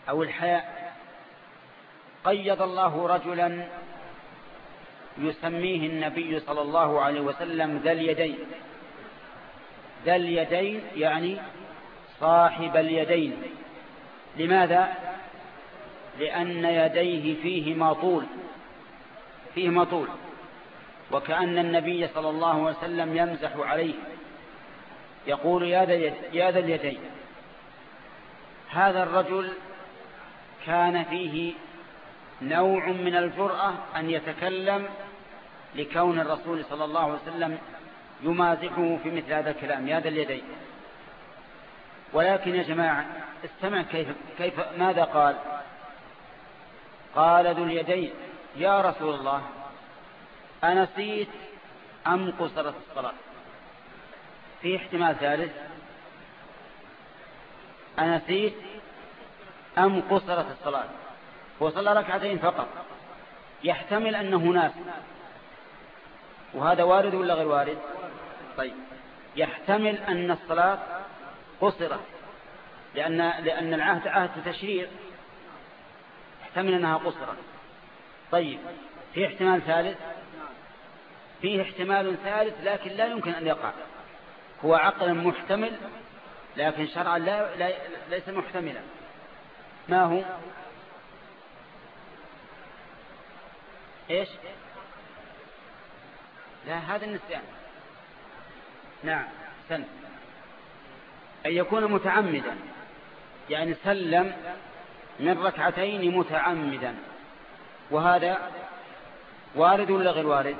أو الحياء. قيض الله رجلا يسميه النبي صلى الله عليه وسلم ذا اليدين. ذا اليدين يعني صاحب اليدين. لماذا؟ لأن يديه فيهما طول فيهما طول وكأن النبي صلى الله عليه وسلم يمزح عليه. يقول يا ذا اليدين. هذا الرجل كان فيه نوع من الجرأة أن يتكلم لكون الرسول صلى الله عليه وسلم يمازحه في مثل هذا الكلام. يا ذا اليدين. ولكن يا جماعة استمع كيف, كيف ماذا قال؟ قال ذو اليدين يا رسول الله أنسيت أم قصرت الصلاة؟ في احتمال ثالث أنسيت أم قصرت الصلاة؟ هو صلى ركعتين فقط. يحتمل أنه ناس وهذا وارد ولا غير وارد؟ طيب. يحتمل أن الصلاة قصرت لأن, لأن العهد عهد تشريع. يحتمل أنها قصرت طيب في احتمال ثالث؟ فيه احتمال ثالث لكن لا يمكن أن يقع. هو عقل محتمل لكن شرعا لا, لا ليس محتملا. ما هو؟ إيش؟ لا هذا النسيان. نعم سن. أن يكون متعمدا. يعني سلم من ركعتين متعمدا. وهذا وارد ولا غير وارد؟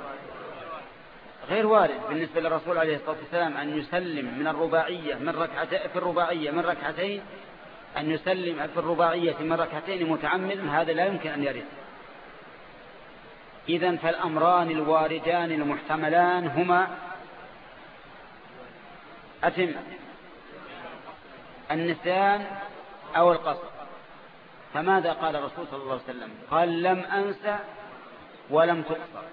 غير وارد بالنسبة للرسول عليه الصلاة والسلام أن يسلم من الرباعية من ركعتين في الرباعية من ركعتين أن يسلم في الرباعية من ركعتين متعمدا هذا لا يمكن أن يرد. إذا فالأمران الواردان المحتملان هما أتم النسيان أو القصر. فماذا قال الرسول صلى الله عليه وسلم؟ قال لم أنسى ولم تقصر.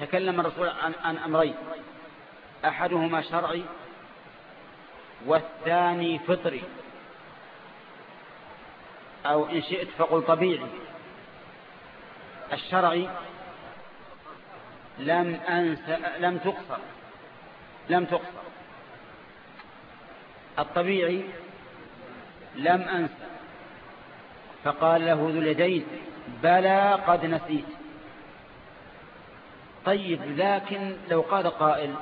تكلم الرسول عن, عن أمرين. أحدهما شرعي والثاني فطري. أو إن شئت فقل طبيعي. الشرعي لم أنسى لم تقصر. لم تقصر. الطبيعي لم أنسى فقال له ذو اليدين بلى قد نسيت. طيب لكن لو قال قائل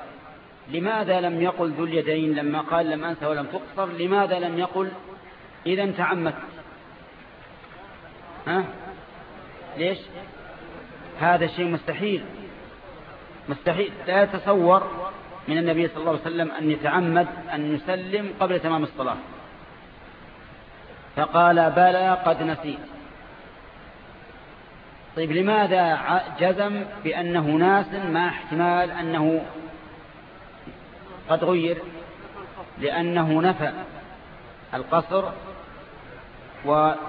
لماذا لم يقل ذو اليدين لما قال لم أنسى ولم تقصر؟ لماذا لم يقل إذا تعمدت؟ ها؟ ليش؟ هذا شيء مستحيل مستحيل. لا يتصور من النبي صلى الله عليه وسلم أن يتعمد أن يسلم قبل تمام الصلاة. فقال بلى قد نسيت. طيب لماذا جزم بأنه ناس مع احتمال أنه قد غير؟ لأنه نفى القصر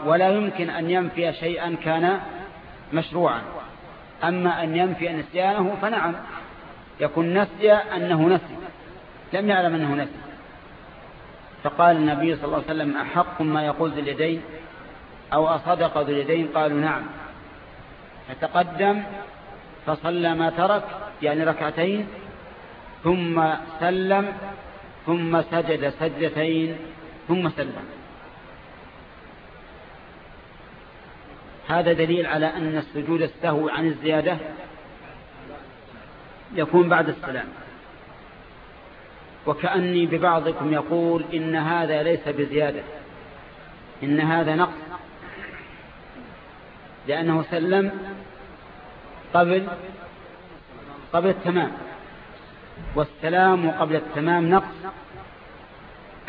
ولا يمكن أن ينفي شيئا كان مشروعا. أما أن ينفي نسيانه فنعم. يكون نسي أنه نسي. لم يعلم أنه نسي. فقال النبي صلى الله عليه وسلم أحق ما يقول ذي اليدين؟ أو أصدق ذي اليدين؟ قالوا نعم. فتقدم فصلى ما ترك يعني ركعتين ثم سلم ثم سجد سجدتين ثم سلم. هذا دليل على أن السجود السهو عن الزيادة يكون بعد السلام. وكأني ببعضكم يقول إن هذا ليس بزيادة. إن هذا نقص. لأنه سلم قبل قبل التمام. والسلام قبل التمام نقص.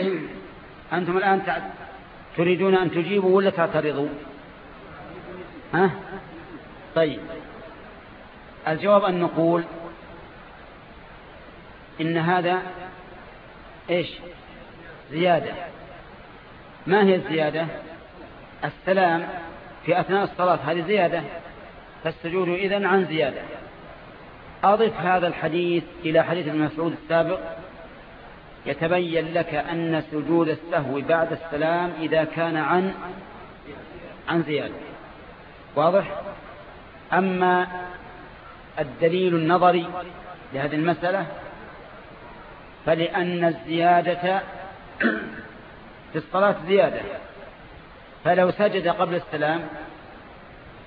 أنتم الآن تريدون أن تجيبوا ولا تعترضوا ها؟ طيب. الجواب أن نقول إن هذا إيش؟ زيادة. ما هي الزيادة؟ السلام في أثناء الصلاة هذه زيادة. فالسجود إذن عن زيادة. أضف هذا الحديث إلى حديث ابن مسعود السابق. يتبين لك أن سجود السهو بعد السلام إذا كان عن عن زيادة. واضح؟ أما الدليل النظري لهذه المسألة فلأن الزيادة في الصلاة زيادة. فلو سجد قبل السلام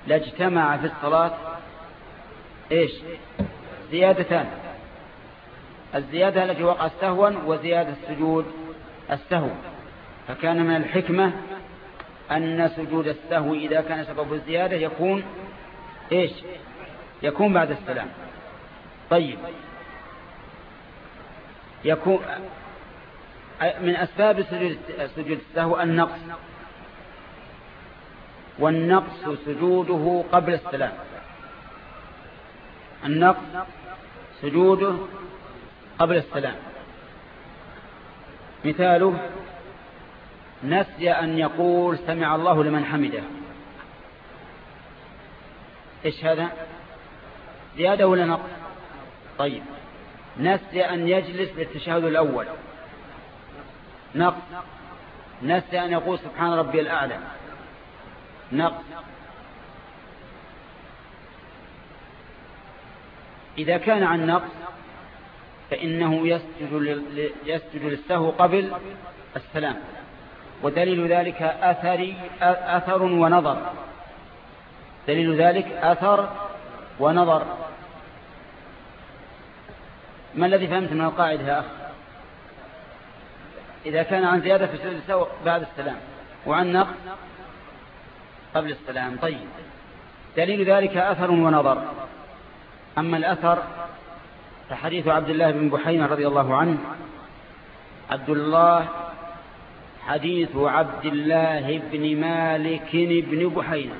لاجتمع في الصلاة إيش؟ زيادتان. الزيادة التي وقعت سهوا وزيادة السجود السهو. فكان من الحكمة أن سجود السهو إذا كان سبب الزيادة يكون إيش؟ يكون بعد السلام. طيب. يكون من أسباب سجود السهو النقص. والنقص سجوده قبل السلام. النقص سجوده قبل السلام. مثاله نسي أن يقول سمع الله لمن حمده. إيش هذا؟ زيادة ولا نقص؟ طيب. نسي أن يجلس للتشهد الأول. نقص نسي أن يقول سبحان ربي الأعلى. نقص إذا كان عن نقص فإنه يسجد, يسجد للسهو قبل السلام. ودليل ذلك أثر, أثر ونظر. دليل ذلك أثر ونظر. ما الذي فهمت من القاعدة يا أخ إذا كان عن زيادة في سجود السهو بعد السلام. وعن نقص قبل السلام. طيب. دليل ذلك أثر ونظر. أما الأثر فحديث عبد الله بن بحينة رضي الله عنه عبد الله حديث عبد الله بن مالك بن بحينة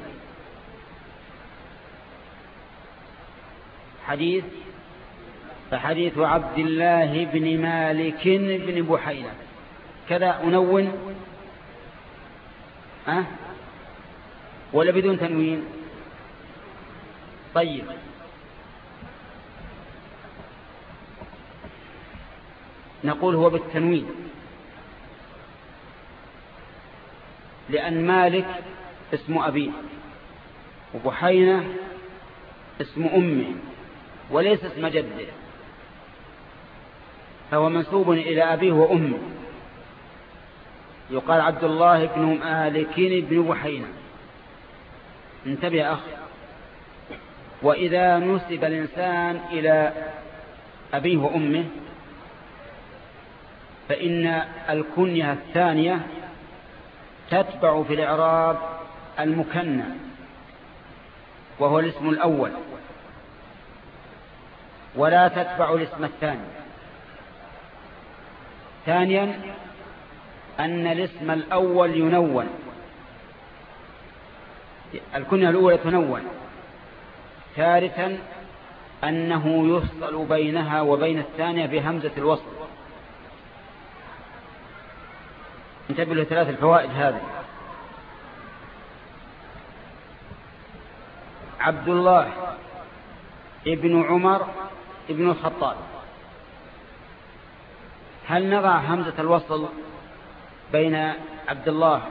حديث فحديث عبد الله بن مالك بن بحينة كذا أنون. أه؟ ولا بدون تنوين. طيب. نقول هو بالتنوين. لأن مالك اسم أبيه وبحينة اسم أمه وليس اسم جده. فهو منسوب إلى أبيه وأمه. يقال عبد الله بن مالك بن بحينة انتبه أخ وإذا نسب الإنسان إلى أبيه وأمه فإن الكنية الثانية تتبع في الإعراب المكنى وهو الاسم الأول ولا تتبع الاسم الثاني. ثانيا أن الاسم الأول ينون. الكنية الأولى تنون. ثالثا أنه يفصل بينها وبين الثانية بهمزة الوصل. انتبه لثلاث الفوائد هذه. عبد الله ابن عمر ابن الخطاب. هل نضع همزة الوصل بين عبد الله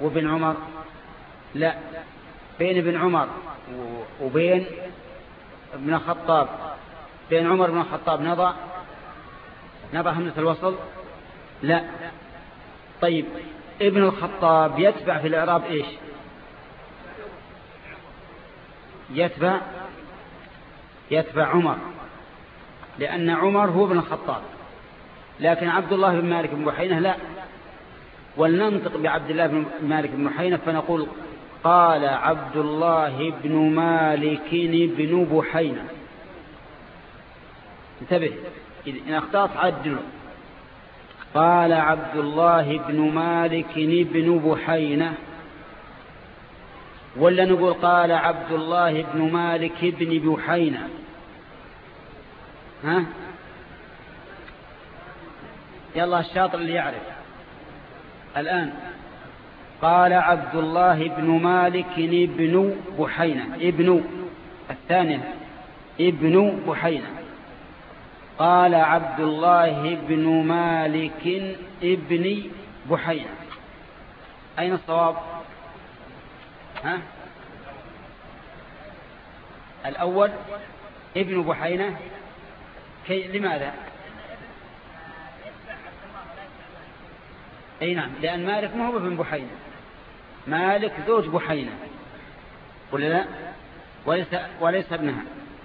وابن عمر؟ لا بين ابن عمر وبين ابن الخطاب. بين عمر بن الخطاب نضع نضع همزة الوصل؟ لا. طيب ابن الخطاب يتبع في الإعراب إيش؟ يتبع يتبع عمر لأن عمر هو ابن الخطاب. لكن عبد الله بن مالك بن بحينة لا. ولننطق بعبد الله بن مالك بن بحينة فنقول قال عبد الله بن مالك بن بحينة انتبه. إن أخطأت عدل قال عبد الله بن مالك بن بحينة ولا نقول قال عبد الله بن مالك بن بحينة ها؟ يلا الشاطر اللي يعرف. الآن قال عبد الله بن مالك ابن بحينة ابن الثانية ابن بحينة. قال عبد الله بن مالك ابن بحينة. أين الصواب؟ ها؟ الأول ابن بحينة كي لماذا؟ إي نعم. لأن مالك ما هو ابن بحينة. مالك زوج بحينة. ولا لا. وليس, وليس ابنها.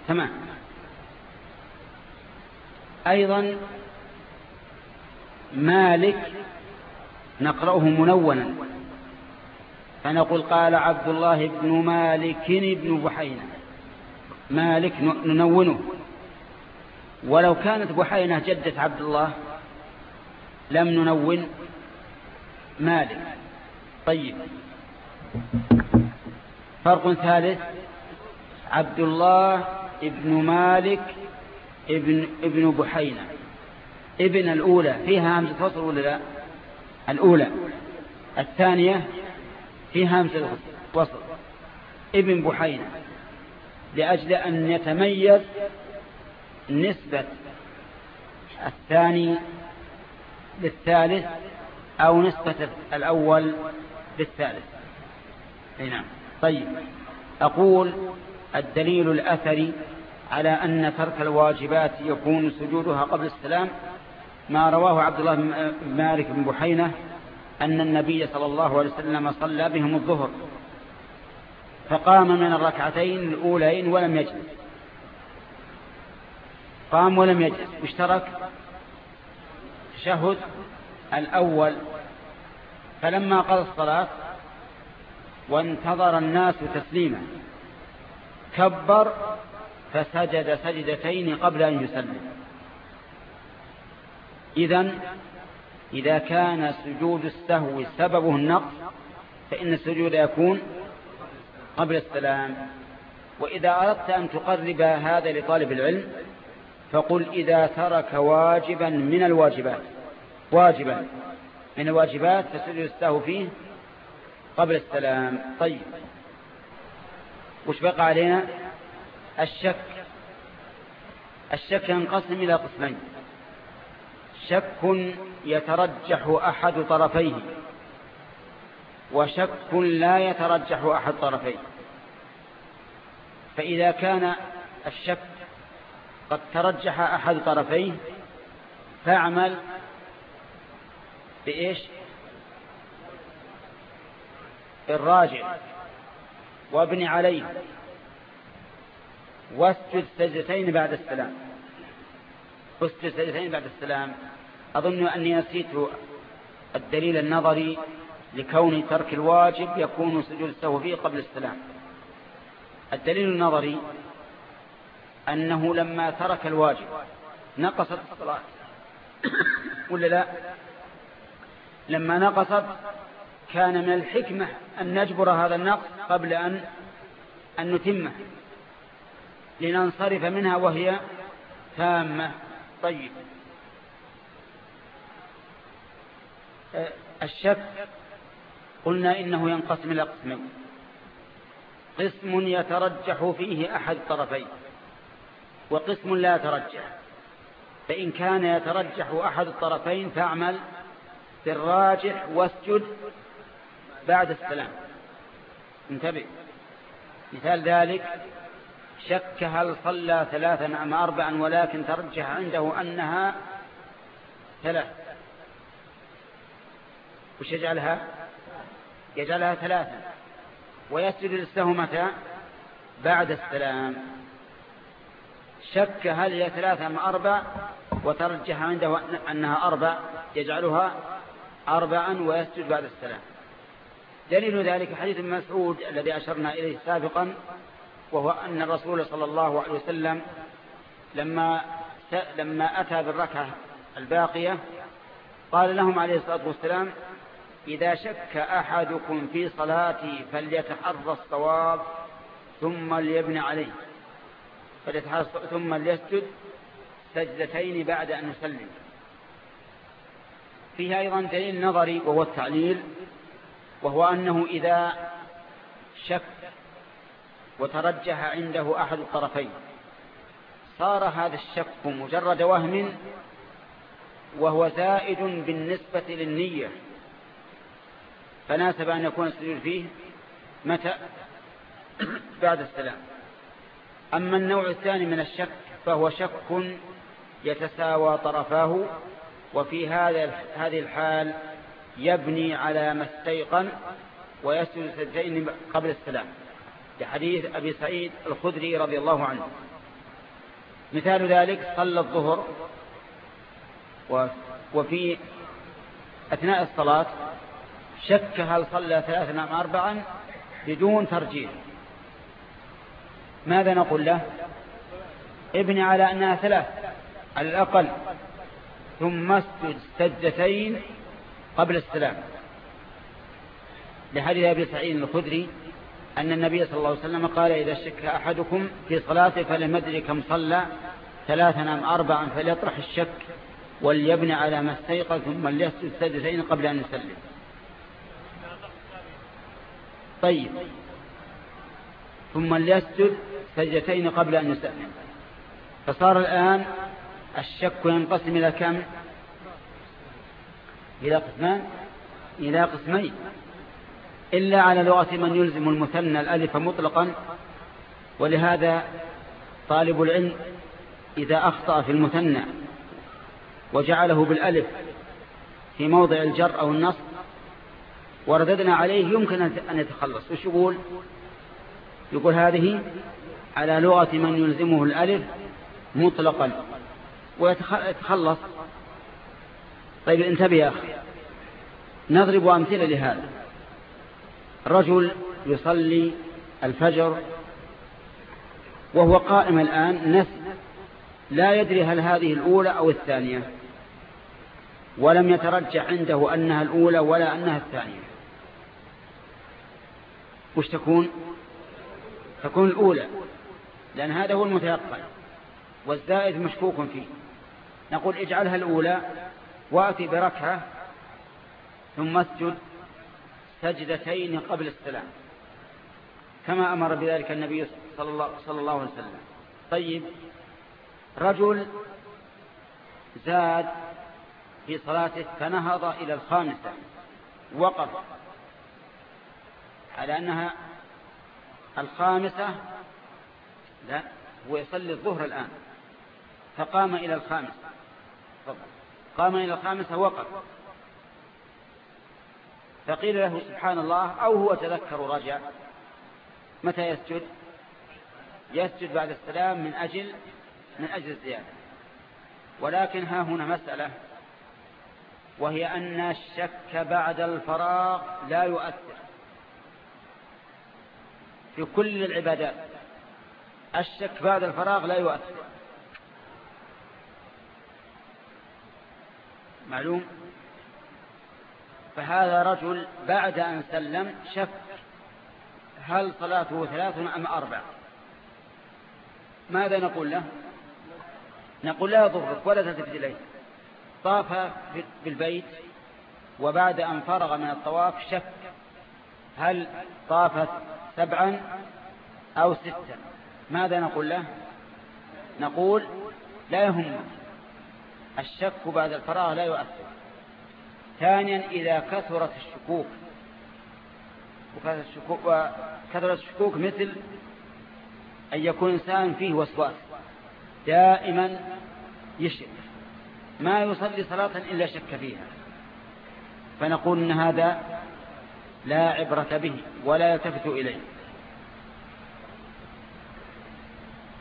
تمام. أيضا مالك نقرأه منونا فنقول قال عبد الله بن مالك بن بحينة. مالك ننونه. ولو كانت بحينة جدة عبد الله لم ننون. مالك. طيب. فرق ثالث عبد الله ابن مالك ابن, ابن بحينة. ابن الأولى فيها همزة فصل ولا لا؟ الأولى. الثانية فيها همزة وصل ابن بحينة. لأجل أن يتميز نسبة الثاني للثالث أو نسبة الأول للثالث. نعم. طيب. أقول الدليل الأثري على أن ترك الواجبات يكون سجودها قبل السلام ما رواه عبد الله بن مالك بن بحينة أن النبي صلى الله عليه وسلم صلى بهم الظهر فقام من الركعتين الأولين ولم يجلس. قام ولم يجلس. واشترك تشهد. الأول فلما قضى الصلاة وانتظر الناس تسليما كبر فسجد سجدتين قبل أن يسلم. إذا إذا كان سجود السهو سببه النقص فإن السجود يكون قبل السلام. وإذا أردت أن تقرب هذا لطالب العلم فقل إذا ترك واجبا من الواجبات. واجبا. من الواجبات فسجد السهو فيه قبل السلام. طيب. وش بقى علينا؟ الشك. الشك ينقسم إلى قسمين. شك يترجح أحد طرفيه. وشك لا يترجح أحد طرفيه. فإذا كان الشك قد ترجح أحد طرفيه فاعمل بإيش؟ الراجع وابن عليه واسجد سجدتين بعد السلام. اسجد سجدتين بعد السلام. أظن أني نسيت الدليل النظري لكون ترك الواجب يكون سجود السهو فيه قبل السلام. الدليل النظري أنه لما ترك الواجب نقصت الصلاة. ولا لا؟ لما نقصت كان من الحكمة أن نجبر هذا النقص قبل أن أن نتمه لننصرف منها وهي تامة. طيب. أه، الشك قلنا إنه ينقسم إلى قسمين. قسم يترجح فيه أحد الطرفين وقسم لا يترجح. فإن كان يترجح أحد الطرفين فاعمل بالراجح واسجد بعد السلام. انتبه. مثال ذلك شك هل صلى ثلاثا أم أربعا ولكن ترجح عنده أنها ثلاث. وش يجعلها؟ يجعلها ثلاثا. ويسجد للسهو متى؟ بعد السلام. شك هل هي ثلاثة أم أربع وترجح عنده أنها أربع يجعلها أربعا ويسجد بعد السلام. دليل ذلك حديث مسعود الذي أشرنا إليه سابقا وهو أن الرسول صلى الله عليه وسلم لما لما أتى بالركعة الباقية قال لهم عليه الصلاة والسلام إذا شك أحدكم في صلاتي فليتحرى الصواب ثم ليبني عليه. فليتحرى ثم ليسجد سجدتين بعد أن يسلم فيها أيضا دليل نظري وهو التعليل وهو أنه إذا شك وترجح عنده أحد الطرفين صار هذا الشك مجرد وهم وهو زائد بالنسبة للنية. فناسب أن يكون السجود فيه متى؟ بعد السلام. أما النوع الثاني من الشك فهو شك يتساوى طرفاه وفي هذا هذه الحال يبني على ما استيقن ويسجد سجدين قبل السلام. لحديث أبي سعيد الخدري رضي الله عنه. مثال ذلك صلى الظهر وفي أثناء الصلاة شك هل صلى ثلاثا أم أربعا بدون ترجيح. ماذا نقول له؟ ابني على أنها ثلاث على الأقل. ثم اسجد سجدتين قبل السلام. لحديث أبي سعيد الخدري أن النبي صلى الله عليه وسلم قال إذا شك أحدكم في صلاته فلم يدري كم صلى ثلاثا أم أربعا فليطرح الشك وليبني على ما استيقظ ثم ليسجد سجدتين قبل أن يسلم طيب. ثم ليسجد سجدتين قبل أن يسلم فصار الآن الشك ينقسم إلى كم؟ إلى قسمان إلى قسمين. إلا على لغة من يلزم المثنى الألف مطلقا ولهذا طالب العلم إذا أخطأ في المثنى وجعله بالألف في موضع الجر أو النصب ورددنا عليه يمكن أن يتخلص. وش يقول؟ يقول هذه على لغة من يلزمه الألف مطلقا. ويتخلص. طيب انتبه يا أخي. نضرب أمثلة لهذا. رجل يصلي الفجر وهو قائم الآن نس لا يدري هل هذه الأولى أو الثانية. ولم يترجح عنده أنها الأولى ولا أنها الثانية. وش تكون؟ تكون الأولى لأن هذا هو المتيقن. والزائد مشكوك فيه. نقول اجعلها الأولى وأتي بركعة ثم اسجد سجدتين قبل السلام. كما أمر بذلك النبي صلى الله, صلى الله عليه وسلم. طيب رجل زاد في صلاته فنهض إلى الخامسة وقف. على أنها الخامسة لا هو يصلي الظهر الآن فقام إلى الخامسة. قام إلى الخامسة وقف. فقيل له سبحان الله أو هو تذكر رجع متى يسجد؟ يسجد بعد السلام من أجل من أجل الزيادة. ولكن ها هنا مسألة وهي أن الشك بعد الفراغ لا يؤثر. في كل العبادات الشك بعد الفراغ لا يؤثر. معلوم؟ فهذا رجل بعد أن سلم شك هل صلاته ثلاث أم أربع. ماذا نقول له؟ نقول لا يضرك ولا تلتفت إليه طاف بالبيت وبعد أن فرغ من الطواف شك هل طافت سبعا أو ستا. ماذا نقول له؟ نقول لا يهم الشك بعد الفراغ لا يؤثر. ثانيا إذا كثرت الشكوك. وكثرت الشكوك, وكثرت الشكوك مثل أن يكون إنسان فيه وسواس. دائما يشك ما يصلي صلاة إلا شك فيها. فنقول إن هذا لا عبرة به ولا يلتفت إليه.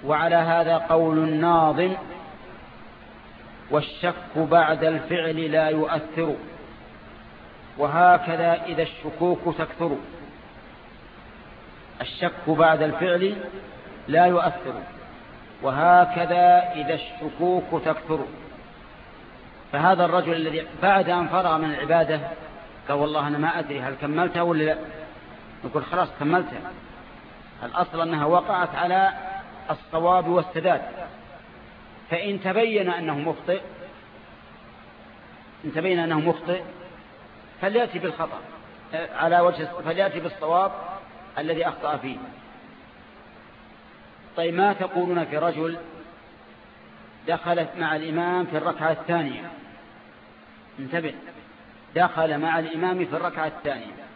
وعلى هذا قول الناظم والشك بعد الفعل لا يؤثر. وهكذا إذا الشكوك تكثر. الشك بعد الفعل لا يؤثر. وهكذا إذا الشكوك تكثر. فهذا الرجل الذي بعد أن فرغ من العبادة قال والله أنا ما أدري هل كملتها ولا لا. يقول خلاص كملتها الأصل أنها وقعت على الصواب والسداد. فإن تبين أنه مخطئ إن تبين أنه مخطئ فليأتي بالخطأ على وجه فليأتي بالصواب الذي أخطأ فيه. طيب ما تقولون في رجل دخلت مع الإمام في الركعة الثانية؟ انتبه دخل مع الإمام في الركعة الثانية.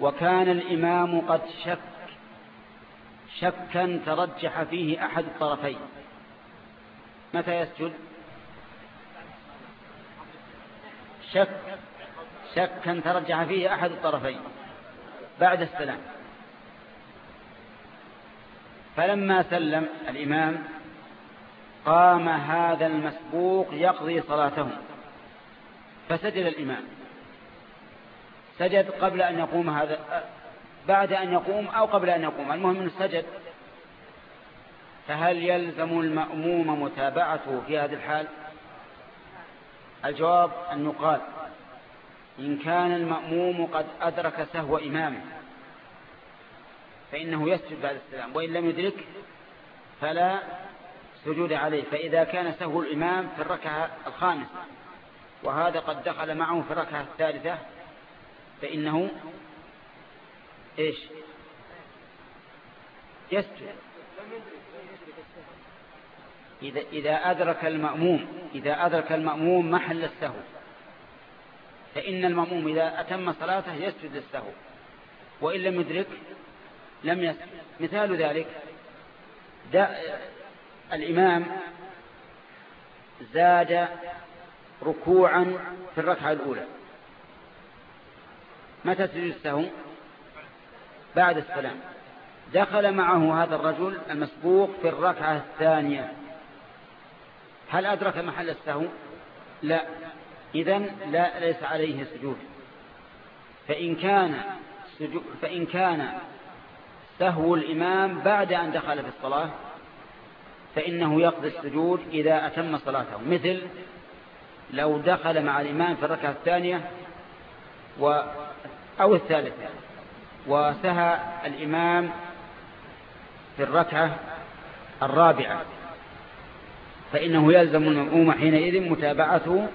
وكان الإمام قد شك شكا ترجح فيه أحد الطرفين. متى يسجد؟ شك. شكا ترجح فيه أحد الطرفين بعد السلام. فلما سلم الإمام قام هذا المسبوق يقضي صلاته. فسجد الإمام. سجد قبل أن يقوم هذا بعد أن يقوم أو قبل أن يقوم. المهم أنه سجد. فهل يلزم المأموم متابعته في هذه الحال؟ الجواب أن يقال إن كان المأموم قد أدرك سهو إمامه فإنه يسجد بعد السلام وإن لم يدرك فلا سجود عليه فإذا كان سهو الإمام في الركعة الخامسة وهذا قد دخل معه في الركعة الثالثة فإنه إيش؟ يسجد. إذا, إذا أدرك المأموم إذا أدرك المأموم محل السهو. فإن المأموم إذا أتم صلاته يسجد للسهو وإن لم يدرك لم يسجد مثال ذلك الإمام زاد ركوعا في الركعة الأولى. متى تجد السهو؟ بعد السلام. دخل معه هذا الرجل المسبوق في الركعة الثانية. هل أدرك محل السهو؟ لا. إذن لا ليس عليه سجود. فإن كان سجود فإن كان سهو الإمام بعد أن دخل في الصلاة فإنه يقضي السجود إذا أتم صلاته. مثل لو دخل مع الإمام في الركعة الثانية و أو الثالثة وسهى الإمام في الركعة الرابعة. فإنه يلزم المأموم حينئذ متابعته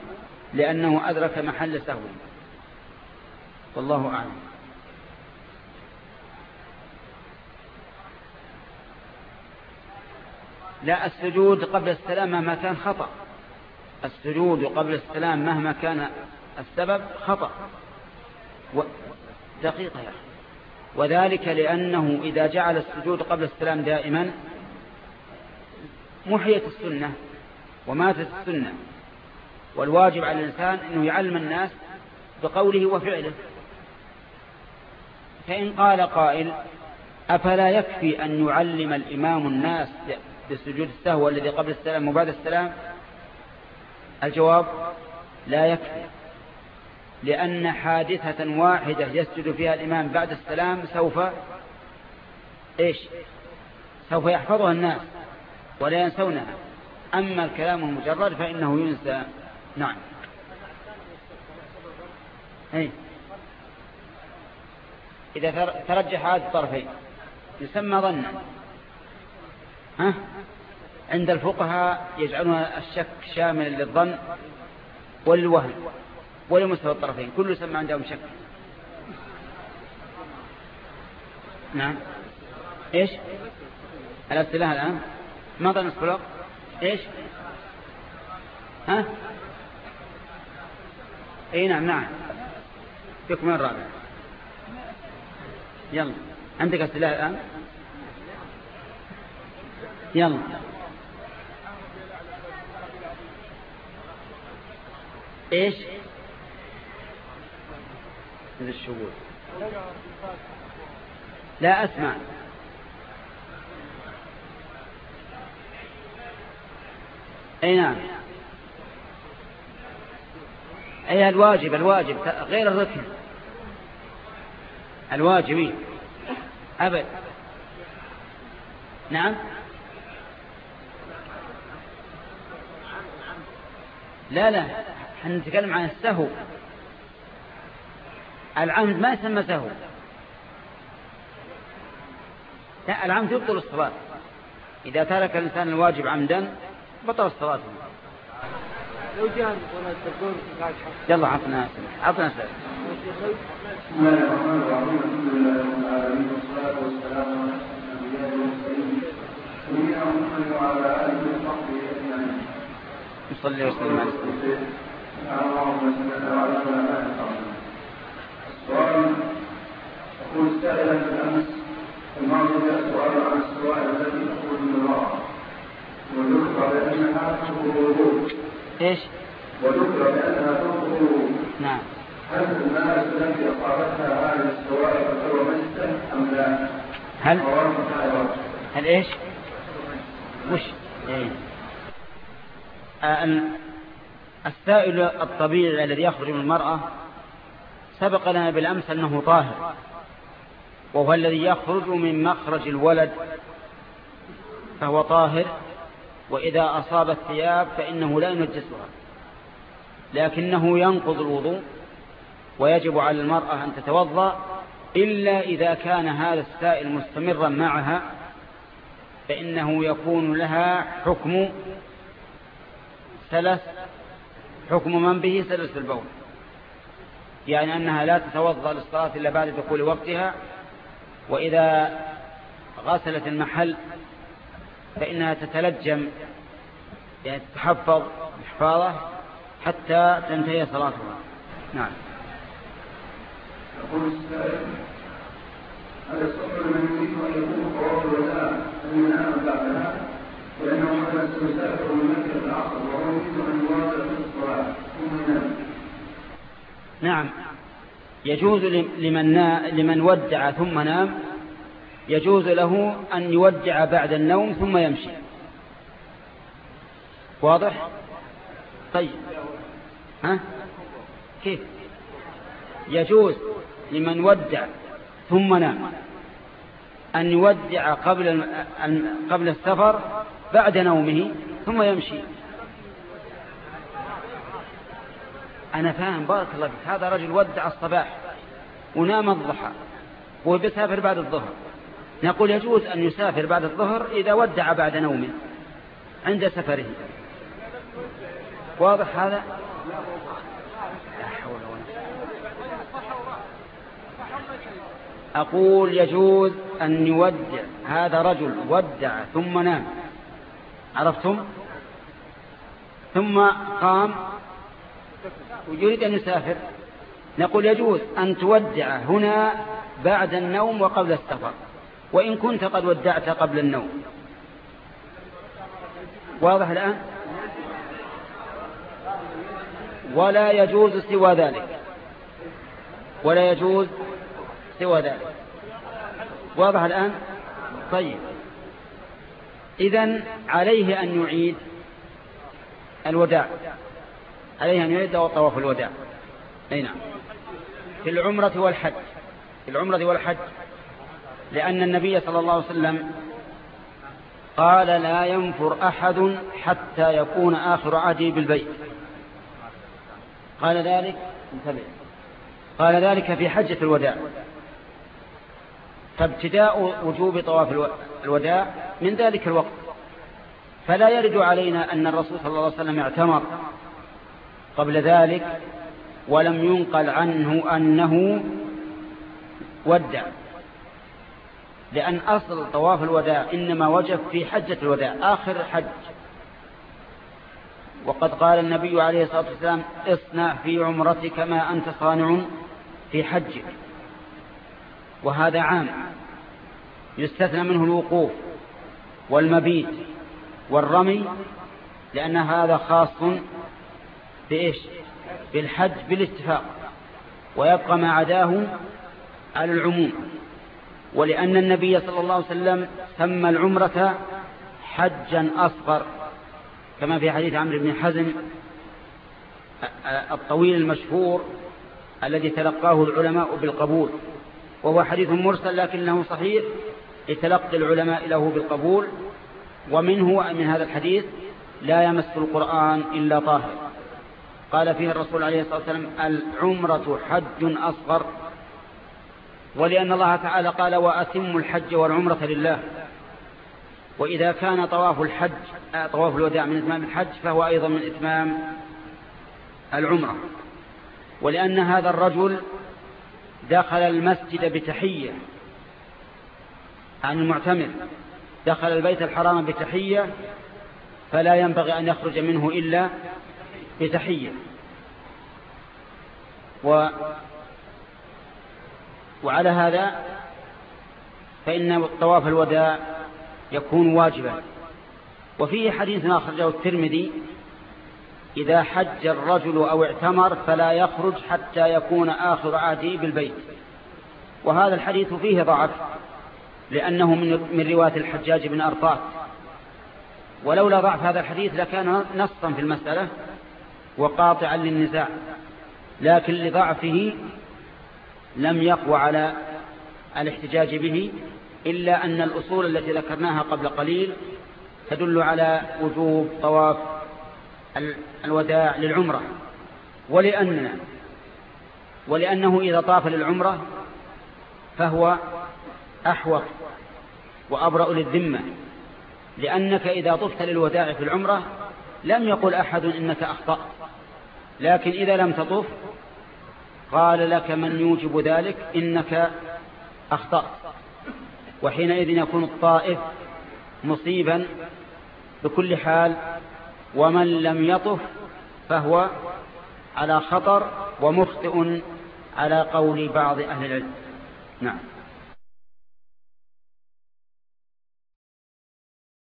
لأنه أدرك محل سهو. والله أعلم. لا السجود قبل السلام مهما كان خطأ. السجود قبل السلام مهما كان السبب خطأ. و... دقيقة يا أخي. وذلك لأنه إذا جعل السجود قبل السلام دائما محيت السنة وماتت السنة. والواجب على الإنسان أنه يعلم الناس بقوله وفعله. فإن قال قائل أفلا يكفي أن يعلم الإمام الناس بسجود السهو الذي قبل السلام وبعد السلام؟ الجواب لا يكفي. لأن حادثة واحدة يسجد فيها الإمام بعد السلام سوف إيش؟ سوف يحفظها الناس. ولا ينسونها. أما الكلام المجرد فإنه ينسى. نعم. أي. إذا ترجح هذه الطرفين يسمى ظنا. ها؟ عند الفقهاء يجعلون الشك شاملا للظن والوهم ولمستوى الطرفين. كل يسمى عندهم شك. نعم. إيش؟ الابتلاء الآن؟ ماذا نصف إيش؟ ها؟ إي نعم نعم. يكمل الرابع؟ يلا. عندك أسئلة الآن؟ يلا. إيش؟ من الشهود. لا أسمع. أي نعم. أي الواجب الواجب غير الركن. الواجب أبد. نعم. لا لا. إحنا نتكلم عن السهو. العمد ما يسمى سهو؟ لا العمد يبطل الصلاة. إذا ترك الإنسان الواجب عمدا بطل الصلاة لو جاء يلا عطنا عطنا سؤال بسم الله الرحمن الرحيم الحمد لله رب العالمين والصلاة والسلام على والمرسلين سيدنا محمد وعلى آله وصحبه وسلم على اللهم صل على السؤال يقول سائلا بالأمس الماضي سؤال عن السؤال الذي تخرج من المرأة وذكر بأنها تنقض إيش؟ وذكر بأنها تنقض نعم هل الماء الذي أصابتها هذه السوائل هو مسا أم لا؟ هل؟ هل إيش؟ وش؟ إيه آه، السائل الطبيعي الذي يخرج من المرأة سبق لنا بالأمس أنه طاهر وهو الذي يخرج من مخرج الولد فهو طاهر وإذا أصاب الثياب فإنه لا ينجسها لكنه ينقض الوضوء ويجب على المرأة أن تتوضأ إلا إذا كان هذا السائل مستمرا معها فإنه يكون لها حكم سلس حكم من به سلس البول يعني أنها لا تتوضأ للصلاة إلا بعد دخول وقتها وإذا غسلت المحل فإنها تتلجم يعني تتحفظ محفاظة حتى تنتهي صلاتها. نعم. يقول السائل هل يصح يريد أن يكون قرار الوداع أن ينام بعدها لأنه حدث يسافر من مكة العصر وهو يريد أن يواصل في الصلاة ثم ينام. نعم. يجوز لمن, لمن ودع ثم نام يجوز له أن يودع بعد النوم ثم يمشي. واضح؟ طيب. ها؟ كيف؟ يجوز لمن ودع ثم نام. أن يودع قبل قبل السفر بعد نومه ثم يمشي. أنا فاهم. بارك الله فيك. هذا رجل ودع الصباح ونام الضحى وهو بيسافر بعد الظهر. نقول يجوز أن يسافر بعد الظهر إذا ودع بعد نومه عند سفره. واضح هذا؟ أقول يجوز أن يودع هذا رجل ودع ثم نام. عرفتم؟ ثم قام. ويريد أن يسافر. نقول يجوز أن تودع هنا بعد النوم وقبل السفر. وإن كنت قد ودعت قبل النوم. واضح الآن؟ ولا يجوز سوى ذلك. ولا يجوز سوى ذلك. واضح الآن؟ طيب. إذن عليه أن يعيد الوداع. عليه أن يعيد طواف الوداع. أي نعم. في العمرة والحج. في العمرة والحج. لأن النبي صلى الله عليه وسلم قال لا ينفر أحد حتى يكون آخر عهده بالبيت. قال ذلك قال ذلك في حجة الوداع. فابتداء وجوب طواف الوداع من ذلك الوقت. فلا يرد علينا أن الرسول صلى الله عليه وسلم اعتمر قبل ذلك ولم ينقل عنه أنه ودع. لأن أصل طواف الوداع إنما وجب في حجة الوداع آخر الحج وقد قال النبي عليه الصلاة والسلام اصنع في عمرتك ما أنت صانع في حجك. وهذا عام. يستثنى منه الوقوف والمبيت والرمي لأن هذا خاص بإيش؟ بالحج بالاتفاق ويبقى ما عداه على العموم. ولأن النبي صلى الله عليه وسلم سمى العمرة حجا أصغر كما في حديث عمرو بن حزم الطويل المشهور الذي تلقاه العلماء بالقبول وهو حديث مرسل لكنه صحيح لتلقي العلماء له بالقبول ومنه من هذا الحديث لا يمس القرآن إلا طاهر. قال فيه الرسول عليه الصلاة والسلام العمرة حج أصغر ولأن الله تعالى قال وأتم الحج والعمرة لله. وإذا كان طواف الحج طواف الوداع من إتمام الحج فهو أيضا من إتمام العمرة. ولأن هذا الرجل دخل المسجد بتحية عن المعتمر دخل البيت الحرام بتحية فلا ينبغي أن يخرج منه إلا بتحية. وعلى هذا فإن طواف الوداع يكون واجبا. وفيه حديث أخرجه الترمذي إذا حج الرجل أو اعتمر فلا يخرج حتى يكون آخر عهده بالبيت. وهذا الحديث فيه ضعف لأنه من رواية الحجاج بن أرطاة ولولا ضعف هذا الحديث لكان نصا في المسألة وقاطعا للنزاع. لكن لضعفه لم يقوى على الاحتجاج به إلا أن الأصول التي ذكرناها قبل قليل تدل على وجوب طواف الوداع للعمرة. ولأننا ولأنه إذا طاف للعمرة فهو أحوط وأبرأ للذمة. لأنك إذا طفت للوداع في العمرة لم يقل أحد إنك أخطأ لكن إذا لم تطف قال لك من يوجب ذلك؟ إنك أخطأت. وحينئذ يكون الطائف مصيبا بكل حال ومن لم يطف فهو على خطر ومخطئ على قول بعض أهل العلم. نعم.